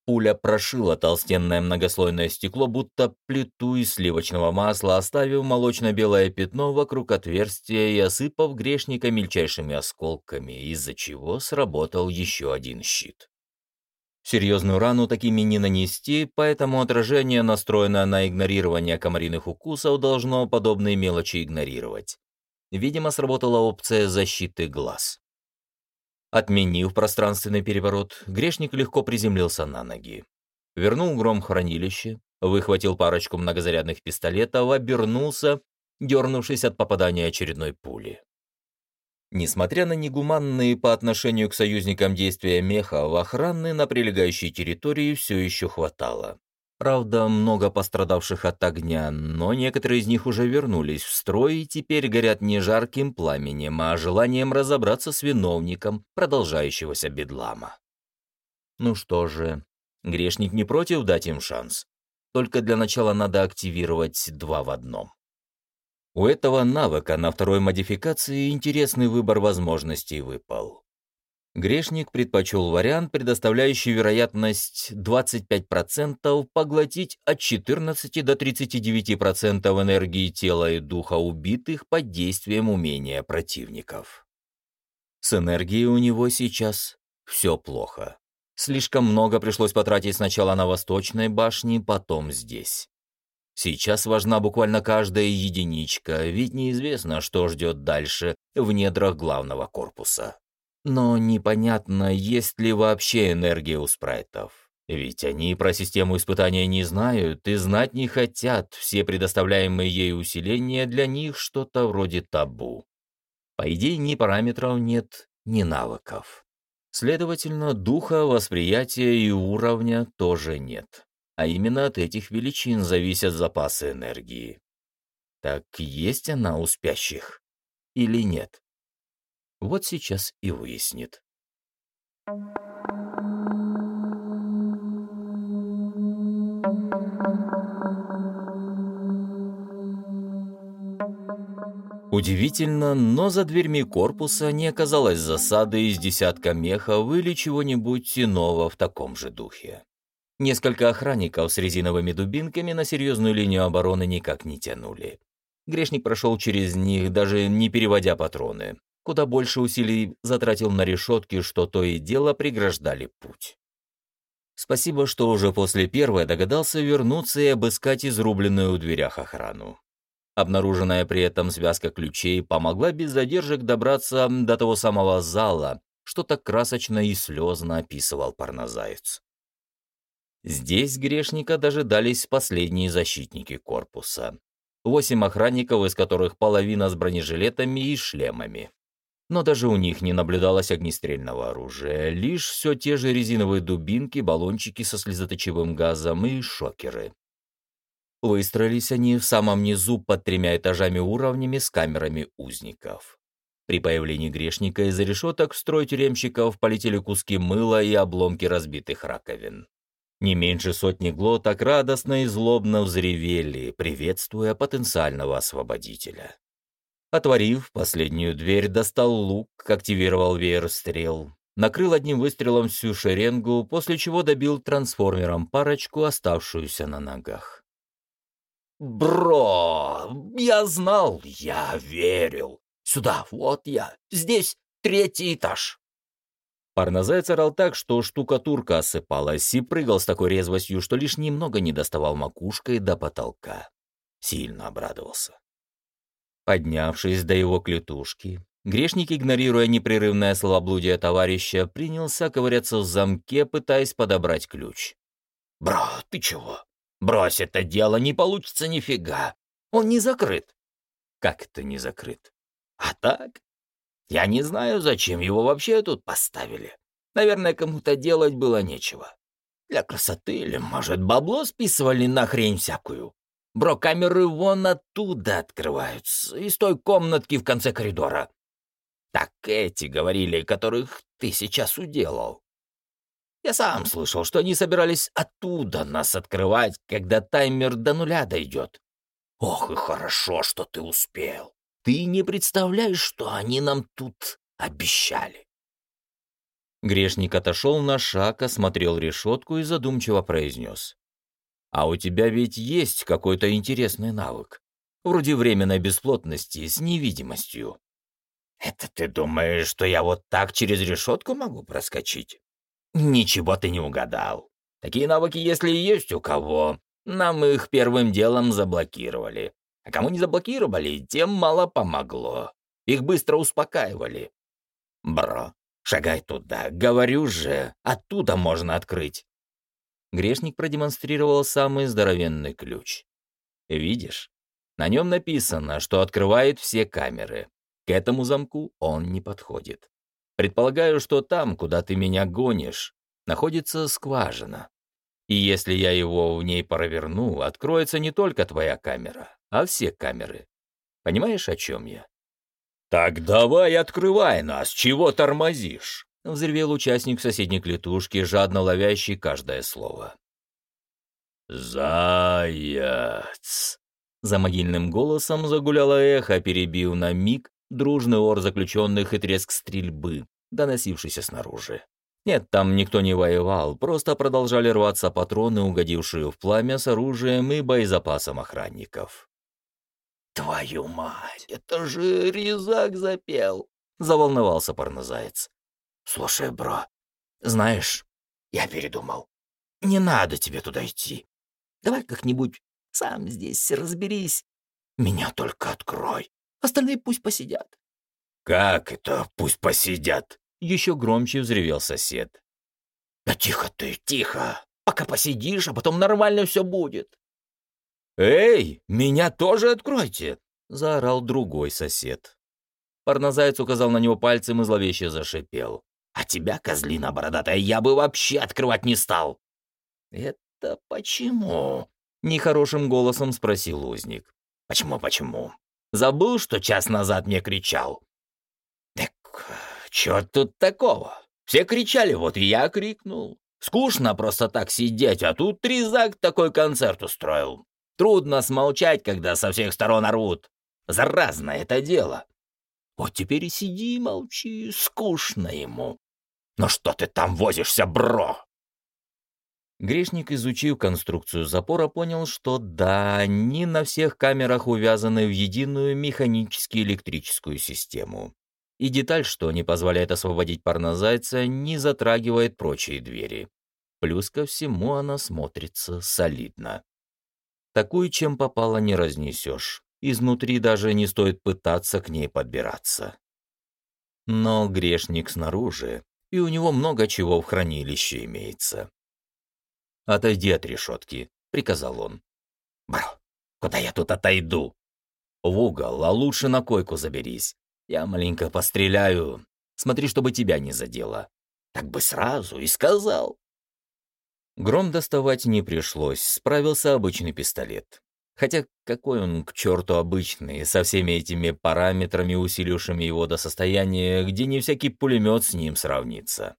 Пуля прошила толстенное многослойное стекло, будто плиту из сливочного масла, оставив молочно-белое пятно вокруг отверстия и осыпав грешника мельчайшими осколками, из-за чего сработал еще один щит. Серьезную рану такими не нанести, поэтому отражение, настроенное на игнорирование комариных укусов, должно подобные мелочи игнорировать. Видимо, сработала опция защиты глаз. Отменив пространственный переворот, грешник легко приземлился на ноги. Вернул гром хранилище, выхватил парочку многозарядных пистолетов, обернулся, дернувшись от попадания очередной пули. Несмотря на негуманные по отношению к союзникам действия меха, в охраны на прилегающей территории все еще хватало. Правда, много пострадавших от огня, но некоторые из них уже вернулись в строй и теперь горят не жарким пламенем, а желанием разобраться с виновником продолжающегося бедлама. Ну что же, грешник не против дать им шанс. Только для начала надо активировать два в одном. У этого навыка на второй модификации интересный выбор возможностей выпал. Грешник предпочел вариант, предоставляющий вероятность 25% поглотить от 14 до 39% энергии тела и духа убитых под действием умения противников. С энергией у него сейчас все плохо. Слишком много пришлось потратить сначала на Восточной башне, потом здесь. Сейчас важна буквально каждая единичка, ведь неизвестно, что ждет дальше в недрах главного корпуса. Но непонятно, есть ли вообще энергия у спрайтов. Ведь они про систему испытания не знают и знать не хотят, все предоставляемые ей усиления для них что-то вроде табу. По идее, ни параметров нет, ни навыков. Следовательно, духа, восприятия и уровня тоже нет. А именно от этих величин зависят запасы энергии. Так есть она у спящих или нет? Вот сейчас и выяснит. Удивительно, но за дверьми корпуса не оказалось засады из десятка мехов или чего-нибудь иного в таком же духе. Несколько охранников с резиновыми дубинками на серьезную линию обороны никак не тянули. Грешник прошел через них, даже не переводя патроны куда больше усилий затратил на решетки, что то и дело преграждали путь. Спасибо, что уже после первой догадался вернуться и обыскать изрубленную в дверях охрану. Обнаруженная при этом связка ключей помогла без задержек добраться до того самого зала, что так красочно и слезно описывал парнозаец. Здесь грешника дожидались последние защитники корпуса. Восемь охранников, из которых половина с бронежилетами и шлемами но даже у них не наблюдалось огнестрельного оружия, лишь все те же резиновые дубинки, баллончики со слезоточивым газом и шокеры. Выстроились они в самом низу под тремя этажами уровнями с камерами узников. При появлении грешника из-за решеток в строй тюремщиков полетели куски мыла и обломки разбитых раковин. Не меньше сотни глоток радостно и злобно взревели, приветствуя потенциального освободителя. Отворив последнюю дверь, достал лук, активировал веер стрел, накрыл одним выстрелом всю шеренгу, после чего добил трансформером парочку, оставшуюся на ногах. «Бро! Я знал, я верил! Сюда, вот я, здесь третий этаж!» Парнозаяц орал так, что штукатурка осыпалась и прыгал с такой резвостью, что лишь немного не доставал макушкой до потолка. Сильно обрадовался. Поднявшись до его клетушки, грешник, игнорируя непрерывное словоблудие товарища, принялся ковыряться в замке, пытаясь подобрать ключ. «Бро, ты чего? Брось это дело, не получится нифига. Он не закрыт». «Как это не закрыт?» «А так? Я не знаю, зачем его вообще тут поставили. Наверное, кому-то делать было нечего. Для красоты или, может, бабло списывали на хрень всякую. Бро, камеры вон оттуда открываются, из той комнатки в конце коридора. Так эти говорили, которых ты сейчас уделал. Я сам слышал, что они собирались оттуда нас открывать, когда таймер до нуля дойдет. Ох, и хорошо, что ты успел. Ты не представляешь, что они нам тут обещали. Грешник отошел на шаг, осмотрел решетку и задумчиво произнес. «А у тебя ведь есть какой-то интересный навык, вроде временной бесплотности с невидимостью». «Это ты думаешь, что я вот так через решетку могу проскочить?» «Ничего ты не угадал. Такие навыки, если и есть у кого, нам их первым делом заблокировали. А кому не заблокировали, тем мало помогло. Их быстро успокаивали. Бро, шагай туда, говорю же, оттуда можно открыть. Грешник продемонстрировал самый здоровенный ключ. Видишь? На нем написано, что открывает все камеры. К этому замку он не подходит. Предполагаю, что там, куда ты меня гонишь, находится скважина. И если я его в ней проверну, откроется не только твоя камера, а все камеры. Понимаешь, о чем я? «Так давай открывай нас, чего тормозишь?» — взревел участник соседней клетушки, жадно ловящий каждое слово. «Заяц!» За могильным голосом загуляло эхо, перебив на миг дружный ор заключенных и треск стрельбы, доносившийся снаружи. Нет, там никто не воевал, просто продолжали рваться патроны, угодившие в пламя с оружием и боезапасом охранников. «Твою мать, это же Резак запел!» — заволновался парнозаяц. «Слушай, бро, знаешь, я передумал. Не надо тебе туда идти. Давай как-нибудь сам здесь разберись. Меня только открой. Остальные пусть посидят». «Как это пусть посидят?» Еще громче взревел сосед. «Да тихо ты, тихо. Пока посидишь, а потом нормально все будет». «Эй, меня тоже откройте!» — заорал другой сосед. Парнозаяц указал на него пальцем и зловеще зашипел. «А тебя, козлина бородатая, я бы вообще открывать не стал!» «Это почему?» — нехорошим голосом спросил узник. «Почему, почему? Забыл, что час назад мне кричал?» «Так «Чё тут такого? Все кричали, вот и я крикнул. Скучно просто так сидеть, а тут Тризак такой концерт устроил. Трудно смолчать, когда со всех сторон орут. Заразно это дело. Вот теперь и сиди и молчи, скучно ему. Ну что ты там возишься, бро?» Грешник, изучив конструкцию запора, понял, что да, они на всех камерах увязаны в единую механически-электрическую систему и деталь, что не позволяет освободить парнозайца, не затрагивает прочие двери. Плюс ко всему она смотрится солидно. Такую, чем попало, не разнесешь. Изнутри даже не стоит пытаться к ней подбираться. Но грешник снаружи, и у него много чего в хранилище имеется. «Отойди от решетки», — приказал он. «Бро, куда я тут отойду?» «В угол, а лучше на койку заберись. Я маленько постреляю. Смотри, чтобы тебя не задело. Так бы сразу и сказал. Гром доставать не пришлось, справился обычный пистолет. Хотя какой он к черту обычный, со всеми этими параметрами, усилившими его до состояния, где не всякий пулемет с ним сравнится.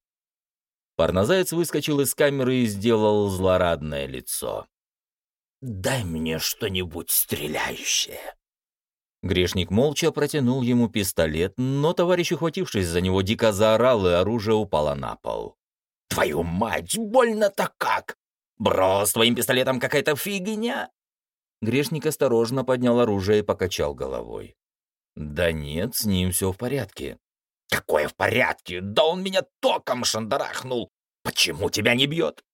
Парнозаяц выскочил из камеры и сделал злорадное лицо. «Дай мне что-нибудь стреляющее!» Грешник молча протянул ему пистолет, но товарищ, ухватившись за него, дико заорал, и оружие упало на пол. «Твою мать, больно-то как! Бро, с твоим пистолетом какая-то фигня!» Грешник осторожно поднял оружие и покачал головой. «Да нет, с ним все в порядке». «Какое в порядке? Да он меня током шандарахнул! Почему тебя не бьет?»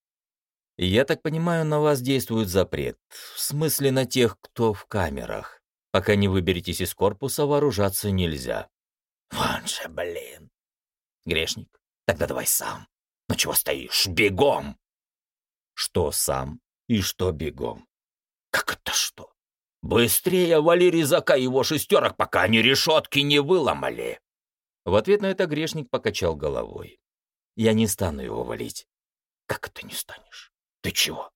«Я так понимаю, на вас действует запрет. В смысле, на тех, кто в камерах. Пока не выберетесь из корпуса, вооружаться нельзя. Вон же, блин. Грешник, тогда давай сам. Ну чего стоишь? Бегом! Что сам и что бегом? Как это что? Быстрее вали резака его шестерок, пока они решетки не выломали. В ответ на это грешник покачал головой. Я не стану его валить. Как это не станешь? Ты чего?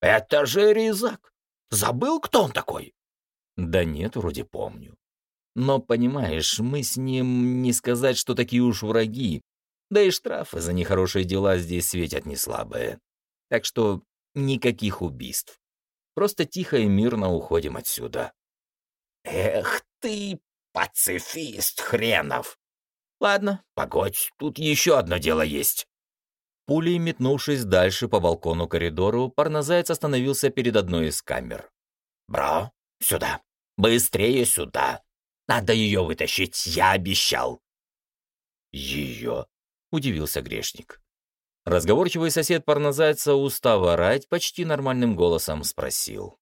Это же резак. Забыл, кто он такой? Да нет, вроде помню. Но, понимаешь, мы с ним не сказать, что такие уж враги. Да и штрафы за нехорошие дела здесь светят не слабые. Так что никаких убийств. Просто тихо и мирно уходим отсюда. Эх ты, пацифист хренов! Ладно, погодь, тут еще одно дело есть. Пулей метнувшись дальше по балкону коридору, парнозаяц остановился перед одной из камер. «Бро, сюда! Быстрее сюда! Надо ее вытащить, я обещал!» «Ее?» — удивился грешник. Разговорчивый сосед парнозайца, устав орать, почти нормальным голосом спросил.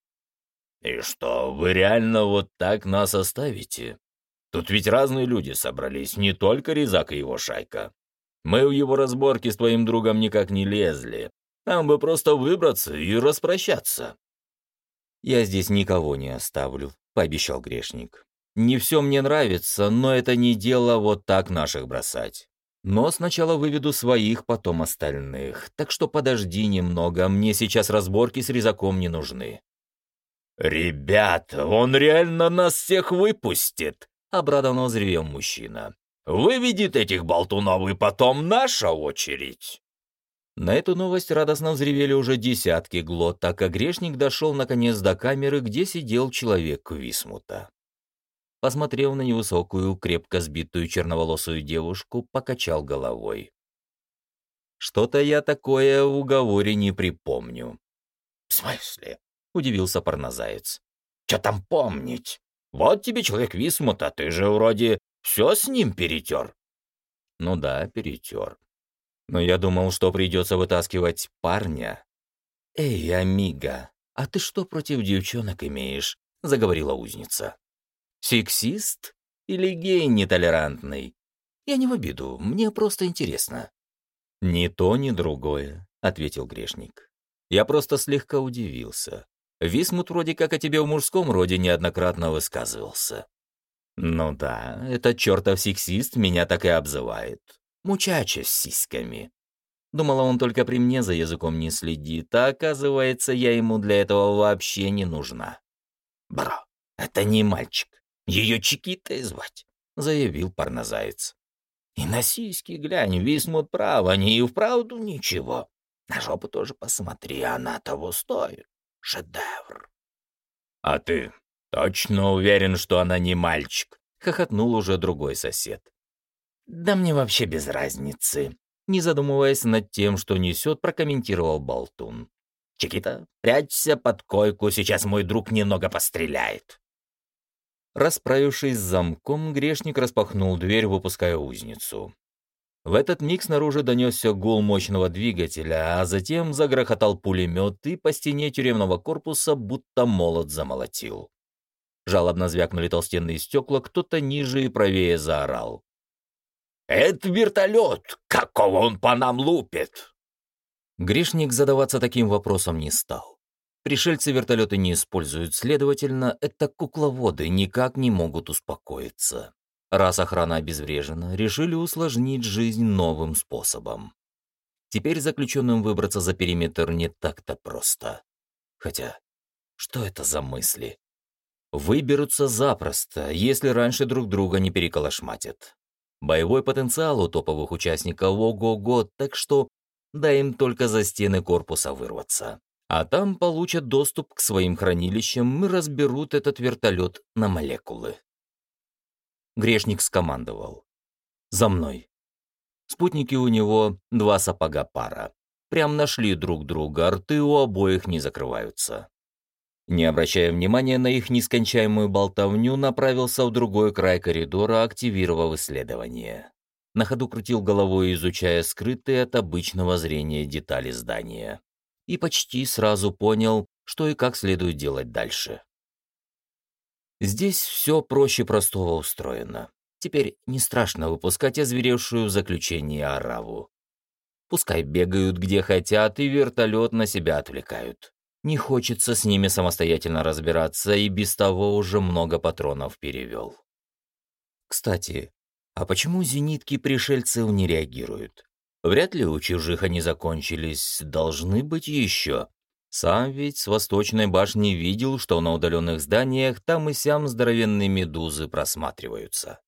«И что, вы реально вот так нас оставите? Тут ведь разные люди собрались, не только Резак и его шайка. Мы в его разборки с твоим другом никак не лезли. Там бы просто выбраться и распрощаться». «Я здесь никого не оставлю», — пообещал грешник. «Не все мне нравится, но это не дело вот так наших бросать. Но сначала выведу своих, потом остальных. Так что подожди немного, мне сейчас разборки с резаком не нужны». «Ребята, он реально нас всех выпустит!» — обрадованно взревел мужчина. «Выведет этих болтунов, и потом наша очередь!» На эту новость радостно взревели уже десятки глот, так как грешник дошел наконец до камеры, где сидел человек Висмута. Посмотрел на невысокую, крепко сбитую черноволосую девушку, покачал головой. «Что-то я такое в уговоре не припомню». «В смысле?» — удивился парнозаец. «Что там помнить? Вот тебе человек Висмута, ты же вроде все с ним перетер». «Ну да, перетер. Но я думал, что придется вытаскивать парня». «Эй, Амиго, а ты что против девчонок имеешь?» — заговорила узница. «Сексист или гей нетолерантный? Я не в обиду, мне просто интересно». «Ни то, ни другое», — ответил грешник. «Я просто слегка удивился. Висмут вроде как о тебе в мужском роде неоднократно высказывался. Ну да, этот чертов сексист меня так и обзывает. Мучача с сиськами. Думала, он только при мне за языком не следит, а оказывается, я ему для этого вообще не нужна. «Бро, это не мальчик. Ее Чикитой звать», — заявил парнозаец. «И на сиськи глянь, Висмут прав, они и вправду ничего. На жопу тоже посмотри, она того стоит шедевр. «А ты точно уверен, что она не мальчик?» — хохотнул уже другой сосед. «Да мне вообще без разницы», — не задумываясь над тем, что несет, прокомментировал Болтун. «Чикита, прячься под койку, сейчас мой друг немного постреляет». Расправившись с замком, грешник распахнул дверь, выпуская узницу. В этот миг снаружи донесся гул мощного двигателя, а затем загрохотал пулемет, и по стене тюремного корпуса будто молот замолотил. Жалобно звякнули толстенные стекла, кто-то ниже и правее заорал. «Это вертолет! Какого он по нам лупит?» Грешник задаваться таким вопросом не стал. Пришельцы вертолеты не используют, следовательно, это кукловоды никак не могут успокоиться. Раз охрана обезврежена, решили усложнить жизнь новым способом. Теперь заключенным выбраться за периметр не так-то просто. Хотя, что это за мысли? Выберутся запросто, если раньше друг друга не переколошматят. Боевой потенциал у топовых участников ого-го, так что дай им только за стены корпуса вырваться. А там получат доступ к своим хранилищам и разберут этот вертолет на молекулы. Грешник скомандовал. «За мной». Спутники у него два сапога пара. Прям нашли друг друга, рты у обоих не закрываются. Не обращая внимания на их нескончаемую болтовню, направился в другой край коридора, активировав исследование. На ходу крутил головой, изучая скрытые от обычного зрения детали здания. И почти сразу понял, что и как следует делать дальше. Здесь все проще простого устроено. Теперь не страшно выпускать озверевшую в заключении ораву. Пускай бегают где хотят и вертолет на себя отвлекают. Не хочется с ними самостоятельно разбираться, и без того уже много патронов перевел. Кстати, а почему зенитки пришельцев не реагируют? Вряд ли у чужих они закончились, должны быть еще. Сам ведь с восточной башни видел, что на удаленных зданиях там и сям здоровенные медузы просматриваются.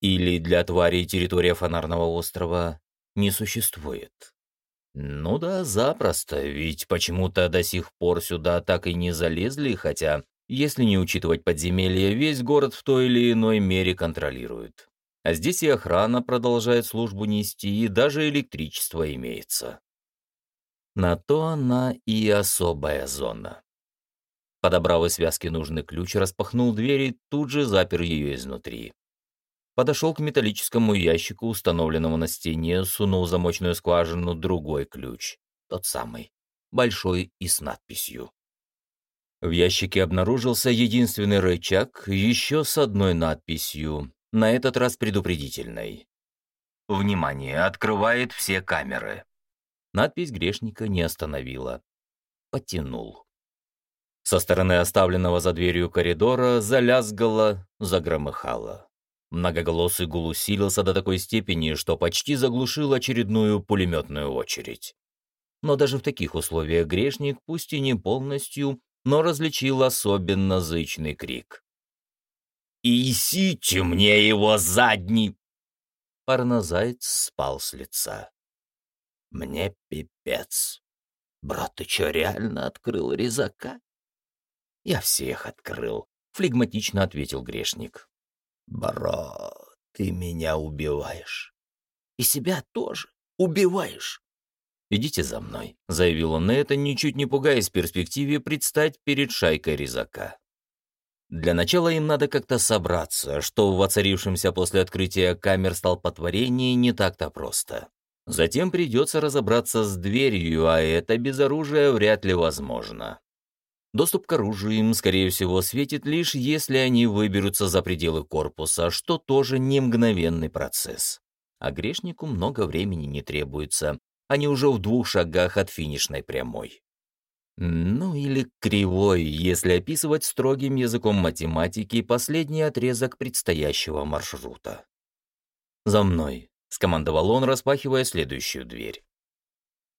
Или для тварей территория фонарного острова не существует. Ну да, запросто, ведь почему-то до сих пор сюда так и не залезли, хотя, если не учитывать подземелья, весь город в той или иной мере контролируют. А здесь и охрана продолжает службу нести, и даже электричество имеется. На то она и особая зона. Подобрав из связки нужный ключ, распахнул дверь и тут же запер ее изнутри. Подошел к металлическому ящику, установленному на стене, сунул в замочную скважину другой ключ. Тот самый, большой и с надписью. В ящике обнаружился единственный рычаг, еще с одной надписью, на этот раз предупредительной. «Внимание! Открывает все камеры!» Надпись грешника не остановила. Потянул. Со стороны оставленного за дверью коридора залязгало, загромыхало. Многоголосый гул усилился до такой степени, что почти заглушил очередную пулеметную очередь. Но даже в таких условиях грешник, пусть и не полностью, но различил особенно зычный крик. «Исите мне его задний!» Парнозаяц спал с лица. «Мне пипец. Брат, ты чё, реально открыл резака?» «Я всех открыл», — флегматично ответил грешник. «Бро, ты меня убиваешь. И себя тоже убиваешь». «Идите за мной», — заявил он это, ничуть не пугаясь перспективе предстать перед шайкой резака. Для начала им надо как-то собраться, что в воцарившемся после открытия камер столпотворении не так-то просто. Затем придется разобраться с дверью, а это без оружия вряд ли возможно. Доступ к оружию им, скорее всего, светит лишь если они выберутся за пределы корпуса, что тоже не мгновенный процесс. А грешнику много времени не требуется, они уже в двух шагах от финишной прямой. Ну или кривой, если описывать строгим языком математики последний отрезок предстоящего маршрута. «За мной», — скомандовал он, распахивая следующую дверь.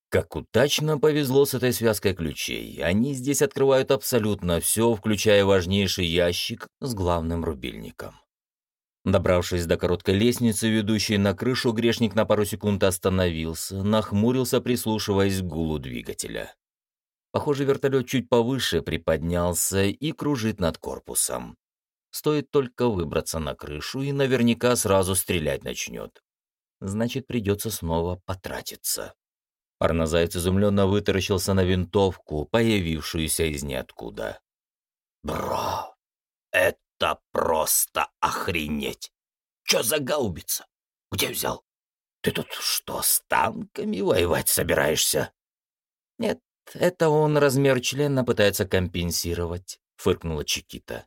Как удачно повезло с этой связкой ключей. Они здесь открывают абсолютно все, включая важнейший ящик с главным рубильником. Добравшись до короткой лестницы, ведущей на крышу, грешник на пару секунд остановился, нахмурился, прислушиваясь к гулу двигателя. Похоже, вертолет чуть повыше приподнялся и кружит над корпусом. Стоит только выбраться на крышу, и наверняка сразу стрелять начнет. Значит, придется снова потратиться. Парнозаяц изумленно вытаращился на винтовку, появившуюся из ниоткуда. «Бро, это просто охренеть! Чё за гаубица? Где взял? Ты тут что, с танками воевать собираешься?» «Нет, это он размер члена пытается компенсировать», — фыркнула Чикита.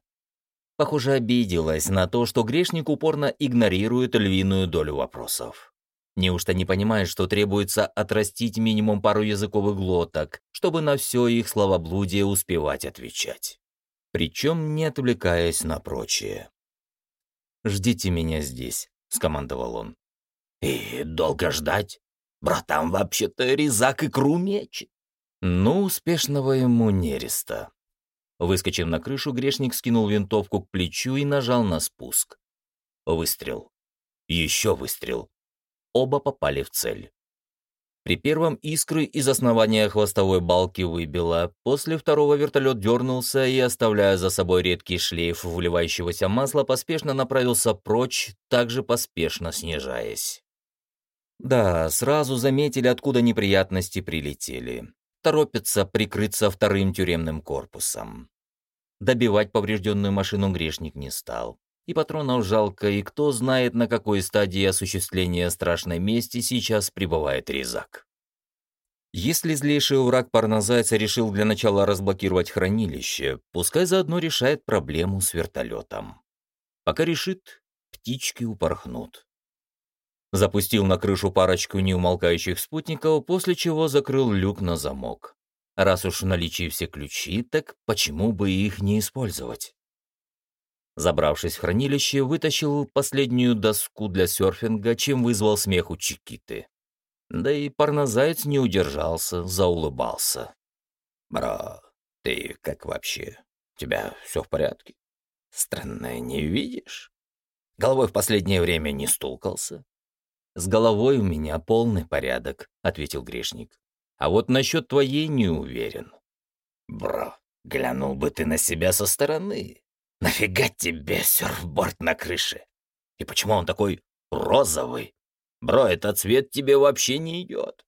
Похоже, обиделась на то, что грешник упорно игнорирует львиную долю вопросов. Неужто не понимает, что требуется отрастить минимум пару языковых глоток, чтобы на все их словоблудие успевать отвечать? Причем не отвлекаясь на прочее. «Ждите меня здесь», — скомандовал он. «И долго ждать? Братам вообще-то резак икру мечет». Ну, успешного ему нереста. Выскочив на крышу, грешник скинул винтовку к плечу и нажал на спуск. Выстрел. Еще выстрел оба попали в цель. При первом искры из основания хвостовой балки выбило, после второго вертолет дернулся и, оставляя за собой редкий шлейф вливающегося масла, поспешно направился прочь, также поспешно снижаясь. Да, сразу заметили, откуда неприятности прилетели. Торопятся прикрыться вторым тюремным корпусом. Добивать поврежденную машину грешник не стал и патронов жалко, и кто знает, на какой стадии осуществления страшной мести сейчас пребывает Резак. Если злейший враг парнозайца решил для начала разблокировать хранилище, пускай заодно решает проблему с вертолетом. Пока решит, птички упорхнут. Запустил на крышу парочку неумолкающих спутников, после чего закрыл люк на замок. Раз уж в наличии все ключи, так почему бы их не использовать? Забравшись в хранилище, вытащил последнюю доску для серфинга, чем вызвал смех у Чикиты. Да и парнозаяц не удержался, заулыбался. «Бро, ты как вообще? У тебя все в порядке? Странное не видишь? Головой в последнее время не стулкался?» «С головой у меня полный порядок», — ответил грешник. «А вот насчет твоей не уверен». «Бро, глянул бы ты на себя со стороны. Нафига тебе серфборд на крыше? И почему он такой Розовый. Бро, этот цвет тебе вообще не идет.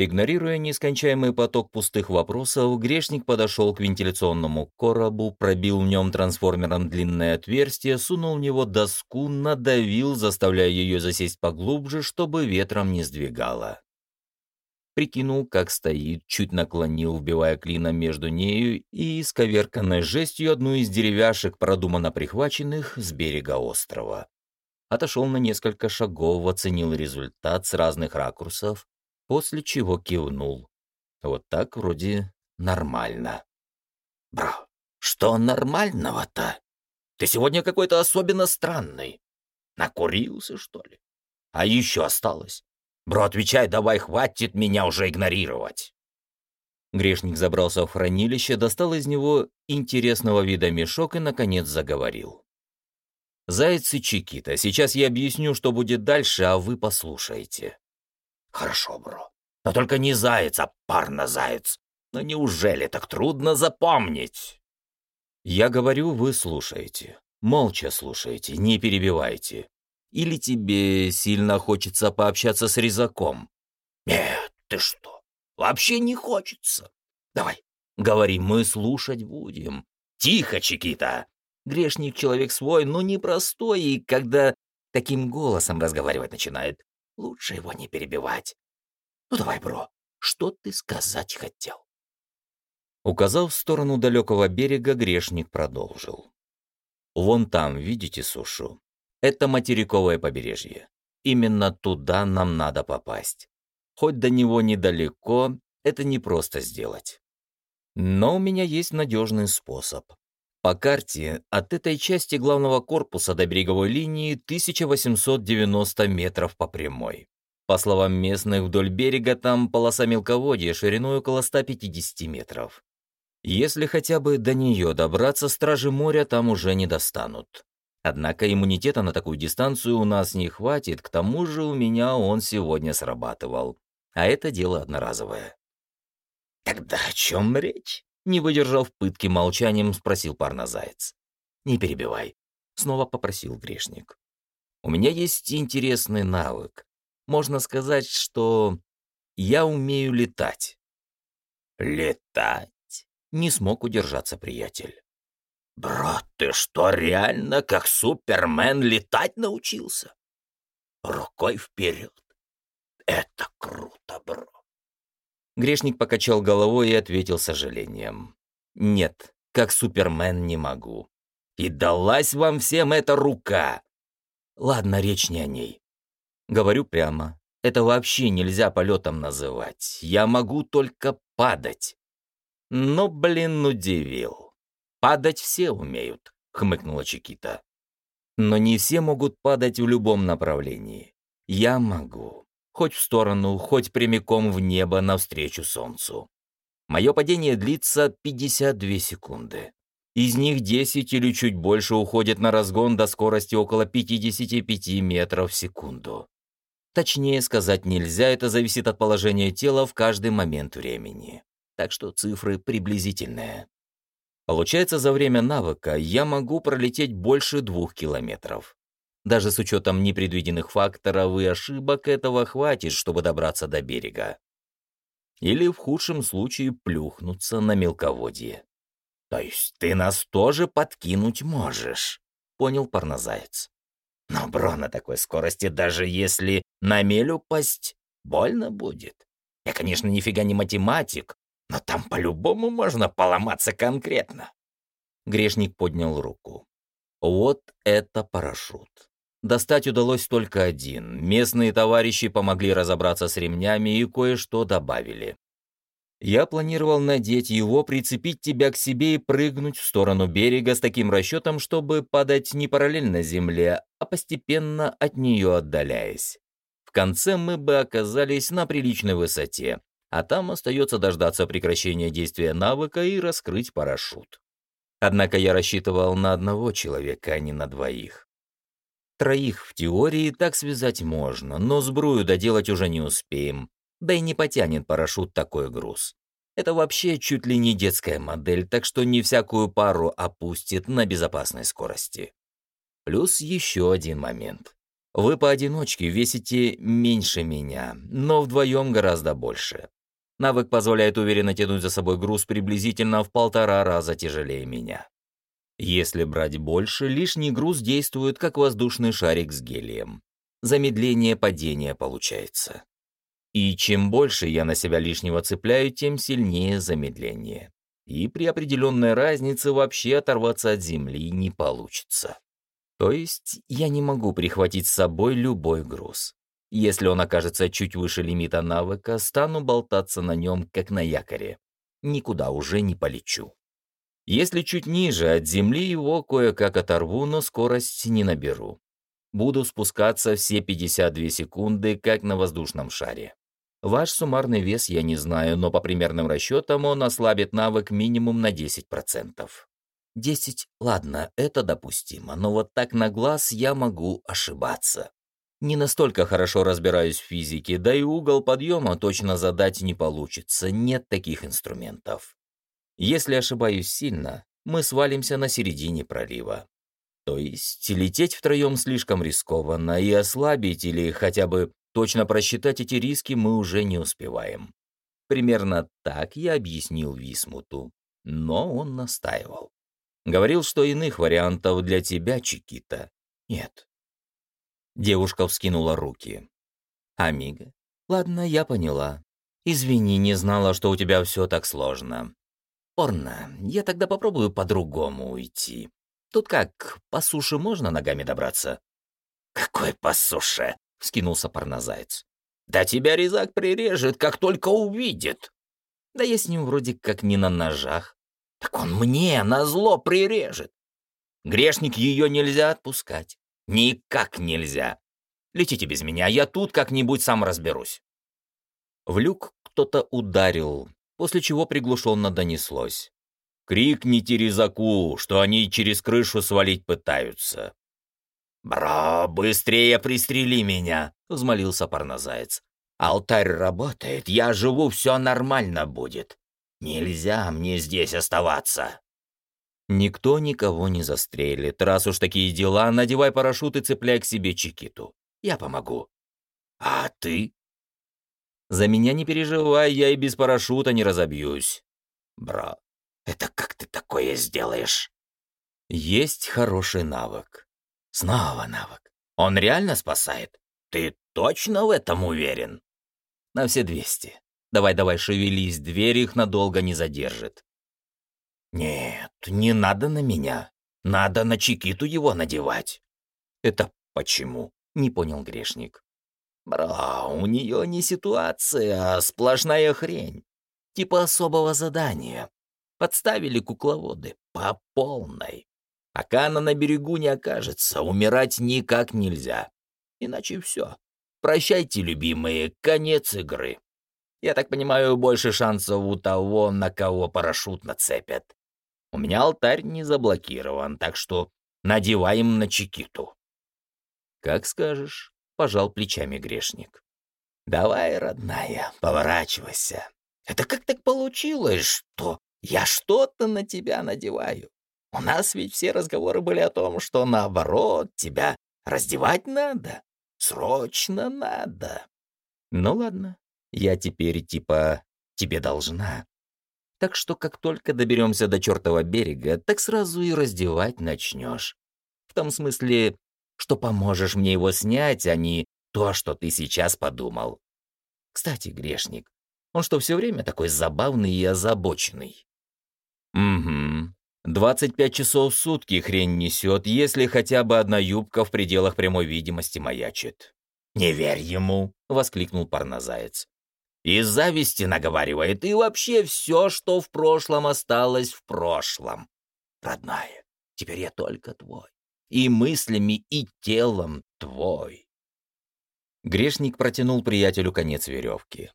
Игнорируя нескончаемый поток пустых вопросов, грешник подошел к вентиляционному коробу, пробил в нем трансформером длинное отверстие, сунул в него доску, надавил, заставляя ее засесть поглубже, чтобы ветром не сдвигало. Прикинул, как стоит, чуть наклонил, вбивая клином между нею и исковерканной жестью одну из деревяшек, продуманно прихваченных с берега острова. Отошел на несколько шагов, оценил результат с разных ракурсов, после чего кивнул. Вот так вроде нормально. «Бро, что нормального-то? Ты сегодня какой-то особенно странный. Накурился, что ли? А еще осталось. Бро, отвечай, давай, хватит меня уже игнорировать». Грешник забрался в хранилище, достал из него интересного вида мешок и, наконец, заговорил. «Заяц и Чикита, сейчас я объясню, что будет дальше, а вы послушайте. Хорошо, бро. Но только не заяц, а парно-заяц. Но неужели так трудно запомнить? Я говорю, вы слушаете. Молча слушаете, не перебивайте. Или тебе сильно хочется пообщаться с резаком? Нет, ты что? Вообще не хочется. Давай, говори, мы слушать будем. Тихо, Чикита. Грешник человек свой, но непростой, и когда таким голосом разговаривать начинает, Лучше его не перебивать. Ну давай, бро, что ты сказать хотел? Указав в сторону далекого берега, грешник продолжил. Вон там, видите сушу? Это материковое побережье. Именно туда нам надо попасть. Хоть до него недалеко, это не просто сделать. Но у меня есть надежный способ. По карте от этой части главного корпуса до береговой линии 1890 метров по прямой. По словам местных, вдоль берега там полоса мелководья шириной около 150 метров. Если хотя бы до нее добраться, стражи моря там уже не достанут. Однако иммунитета на такую дистанцию у нас не хватит, к тому же у меня он сегодня срабатывал. А это дело одноразовое. «Тогда о чем речь?» Не выдержав пытки молчанием, спросил парнозаяц. «Не перебивай», — снова попросил грешник. «У меня есть интересный навык. Можно сказать, что я умею летать». «Летать?» — не смог удержаться приятель. «Бро, ты что, реально как Супермен летать научился? Рукой вперед. Это круто, бро. Грешник покачал головой и ответил сожалением. «Нет, как Супермен не могу. И далась вам всем эта рука!» Ладно, речь не о ней. Говорю прямо, это вообще нельзя полетом называть. Я могу только падать. Но, блин, удивил. Падать все умеют, хмыкнула Чикита. Но не все могут падать в любом направлении. Я могу хоть в сторону, хоть прямиком в небо навстречу солнцу. Мое падение длится 52 секунды. Из них 10 или чуть больше уходит на разгон до скорости около 55 метров в секунду. Точнее сказать нельзя, это зависит от положения тела в каждый момент времени. Так что цифры приблизительные. Получается, за время навыка я могу пролететь больше двух километров. Даже с учетом непредвиденных факторов и ошибок этого хватит, чтобы добраться до берега. Или в худшем случае плюхнуться на мелководье. То есть ты нас тоже подкинуть можешь, понял парнозаяц. Но, бро, на такой скорости, даже если на мель упасть, больно будет. Я, конечно, нифига не математик, но там по-любому можно поломаться конкретно. Грешник поднял руку. Вот это парашют. Достать удалось только один. Местные товарищи помогли разобраться с ремнями и кое-что добавили. Я планировал надеть его, прицепить тебя к себе и прыгнуть в сторону берега с таким расчетом, чтобы падать не параллельно земле, а постепенно от нее отдаляясь. В конце мы бы оказались на приличной высоте, а там остается дождаться прекращения действия навыка и раскрыть парашют. Однако я рассчитывал на одного человека, а не на двоих. Троих в теории так связать можно, но сбрую доделать уже не успеем. Да и не потянет парашют такой груз. Это вообще чуть ли не детская модель, так что не всякую пару опустит на безопасной скорости. Плюс еще один момент. Вы поодиночке весите меньше меня, но вдвоем гораздо больше. Навык позволяет уверенно тянуть за собой груз приблизительно в полтора раза тяжелее меня. Если брать больше, лишний груз действует как воздушный шарик с гелием. Замедление падения получается. И чем больше я на себя лишнего цепляю, тем сильнее замедление. И при определенной разнице вообще оторваться от земли не получится. То есть я не могу прихватить с собой любой груз. Если он окажется чуть выше лимита навыка, стану болтаться на нем, как на якоре. Никуда уже не полечу. Если чуть ниже от земли его кое-как оторву, но скорость не наберу. Буду спускаться все 52 секунды, как на воздушном шаре. Ваш суммарный вес я не знаю, но по примерным расчетам он ослабит навык минимум на 10%. 10, ладно, это допустимо, но вот так на глаз я могу ошибаться. Не настолько хорошо разбираюсь в физике, да и угол подъема точно задать не получится, нет таких инструментов. Если ошибаюсь сильно, мы свалимся на середине пролива. То есть лететь втроем слишком рискованно, и ослабить или хотя бы точно просчитать эти риски мы уже не успеваем. Примерно так я объяснил Висмуту, но он настаивал. Говорил, что иных вариантов для тебя, Чикита, нет. Девушка вскинула руки. «Амиго, ладно, я поняла. Извини, не знала, что у тебя все так сложно. Порно, я тогда попробую по-другому уйти. Тут как, по суше можно ногами добраться?» «Какой по суше?» — вскинулся парнозаяц. «Да тебя резак прирежет, как только увидит!» «Да я с ним вроде как не на ножах. Так он мне на зло прирежет. Грешник ее нельзя отпускать. Никак нельзя. Летите без меня, я тут как-нибудь сам разберусь. В люк кто-то ударил, после чего приглушенно донеслось. «Крикните резаку, что они через крышу свалить пытаются». «Бро, быстрее пристрели меня!» — взмолился парнозаяц. «Алтарь работает, я живу, все нормально будет. Нельзя мне здесь оставаться. Никто никого не застрелит. Раз уж такие дела, надевай парашют и цепляй к себе Чикиту. Я помогу. А ты? За меня не переживай, я и без парашюта не разобьюсь. Бро, это как ты такое сделаешь? Есть хороший навык. Снова навык. Он реально спасает? Ты точно в этом уверен? На все двести. Давай-давай, шевелись, дверь их надолго не задержит. Нет, не надо на меня. Надо на Чикиту его надевать. Это почему? Не понял грешник. Бра, у нее не ситуация, а сплошная хрень. Типа особого задания. Подставили кукловоды по полной. Пока она на берегу не окажется, умирать никак нельзя. Иначе все. Прощайте, любимые, конец игры. Я так понимаю, больше шансов у того, на кого парашют нацепят. У меня алтарь не заблокирован, так что надеваем на Чикиту». «Как скажешь», — пожал плечами грешник. «Давай, родная, поворачивайся. Это как так получилось, что я что-то на тебя надеваю? У нас ведь все разговоры были о том, что наоборот, тебя раздевать надо. Срочно надо. Ну ладно, я теперь типа тебе должна. Так что как только доберемся до чертова берега, так сразу и раздевать начнешь. В том смысле, что поможешь мне его снять, а не то, что ты сейчас подумал. Кстати, грешник, он что, все время такой забавный и озабоченный? Угу. 25 часов в сутки хрень несет, если хотя бы одна юбка в пределах прямой видимости маячит. «Не верь ему!» — воскликнул парнозаяц. Из зависти наговаривает, и вообще все, что в прошлом осталось в прошлом. Родная, теперь я только твой. И мыслями, и телом твой. Грешник протянул приятелю конец веревки.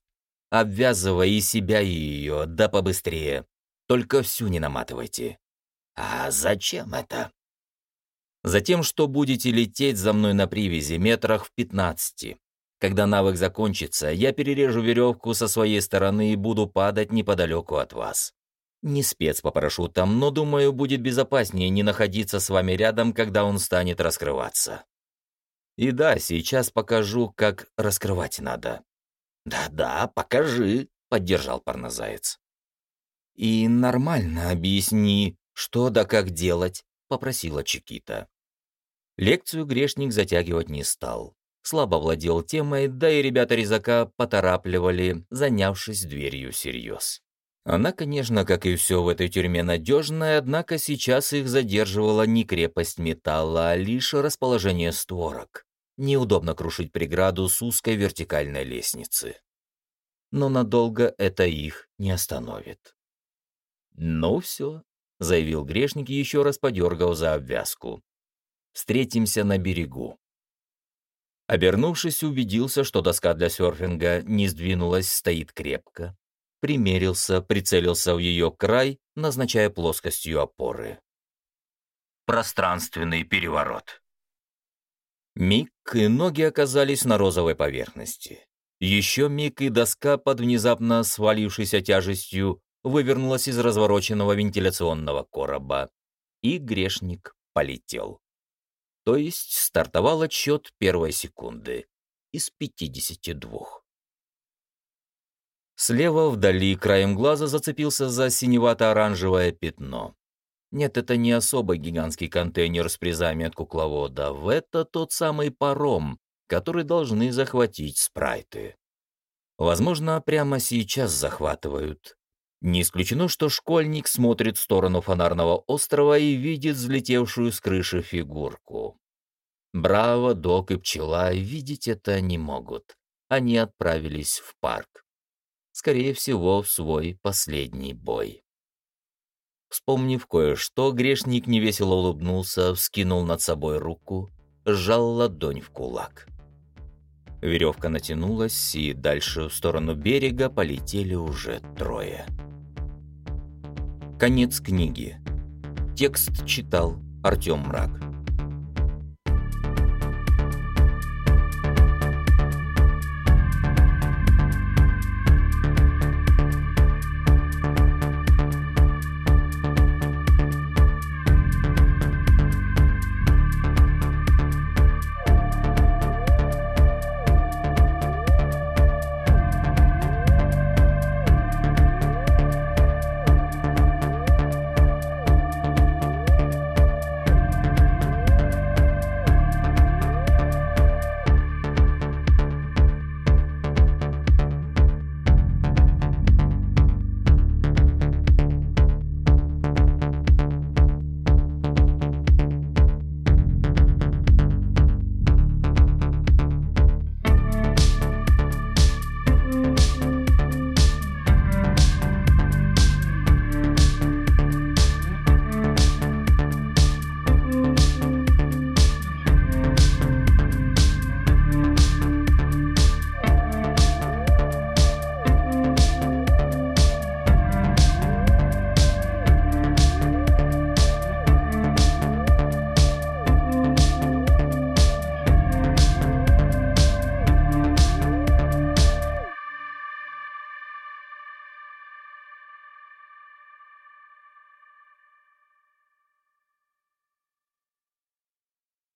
Обвязывай и себя, и ее, да побыстрее. Только всю не наматывайте. А зачем это? Затем, что будете лететь за мной на привязи метрах в пятнадцати. Когда навык закончится, я перережу веревку со своей стороны и буду падать неподалеку от вас. Не спец по парашютам, но, думаю, будет безопаснее не находиться с вами рядом, когда он станет раскрываться. И да, сейчас покажу, как раскрывать надо. «Да-да, покажи», — поддержал парнозаец. «И нормально объясни, что да как делать», — попросила Чикита. Лекцию грешник затягивать не стал. Слабо владел темой, да и ребята резака поторапливали, занявшись дверью всерьез. Она, конечно, как и все в этой тюрьме, надежная, однако сейчас их задерживала не крепость металла, а лишь расположение створок. Неудобно крушить преграду с узкой вертикальной лестницы. Но надолго это их не остановит. «Ну все», — заявил грешник и еще раз подергал за обвязку. «Встретимся на берегу». Обернувшись, убедился, что доска для серфинга не сдвинулась, стоит крепко. Примерился, прицелился в ее край, назначая плоскостью опоры. Пространственный переворот. Миг, и ноги оказались на розовой поверхности. Еще миг, и доска под внезапно свалившейся тяжестью вывернулась из развороченного вентиляционного короба, и грешник полетел. То есть стартовал отсчет первой секунды из 52. Слева вдали краем глаза зацепился за синевато-оранжевое пятно. Нет, это не особо гигантский контейнер с призами от кукловода. В это тот самый паром, который должны захватить спрайты. Возможно, прямо сейчас захватывают. Не исключено, что школьник смотрит в сторону фонарного острова и видит взлетевшую с крыши фигурку. Браво, Док и Пчела видеть это не могут. Они отправились в парк. Скорее всего, в свой последний бой. Вспомнив кое-что, грешник невесело улыбнулся, вскинул над собой руку, сжал ладонь в кулак. Веревка натянулась, и дальше в сторону берега полетели уже трое. Конец книги. Текст читал Артем Мрак.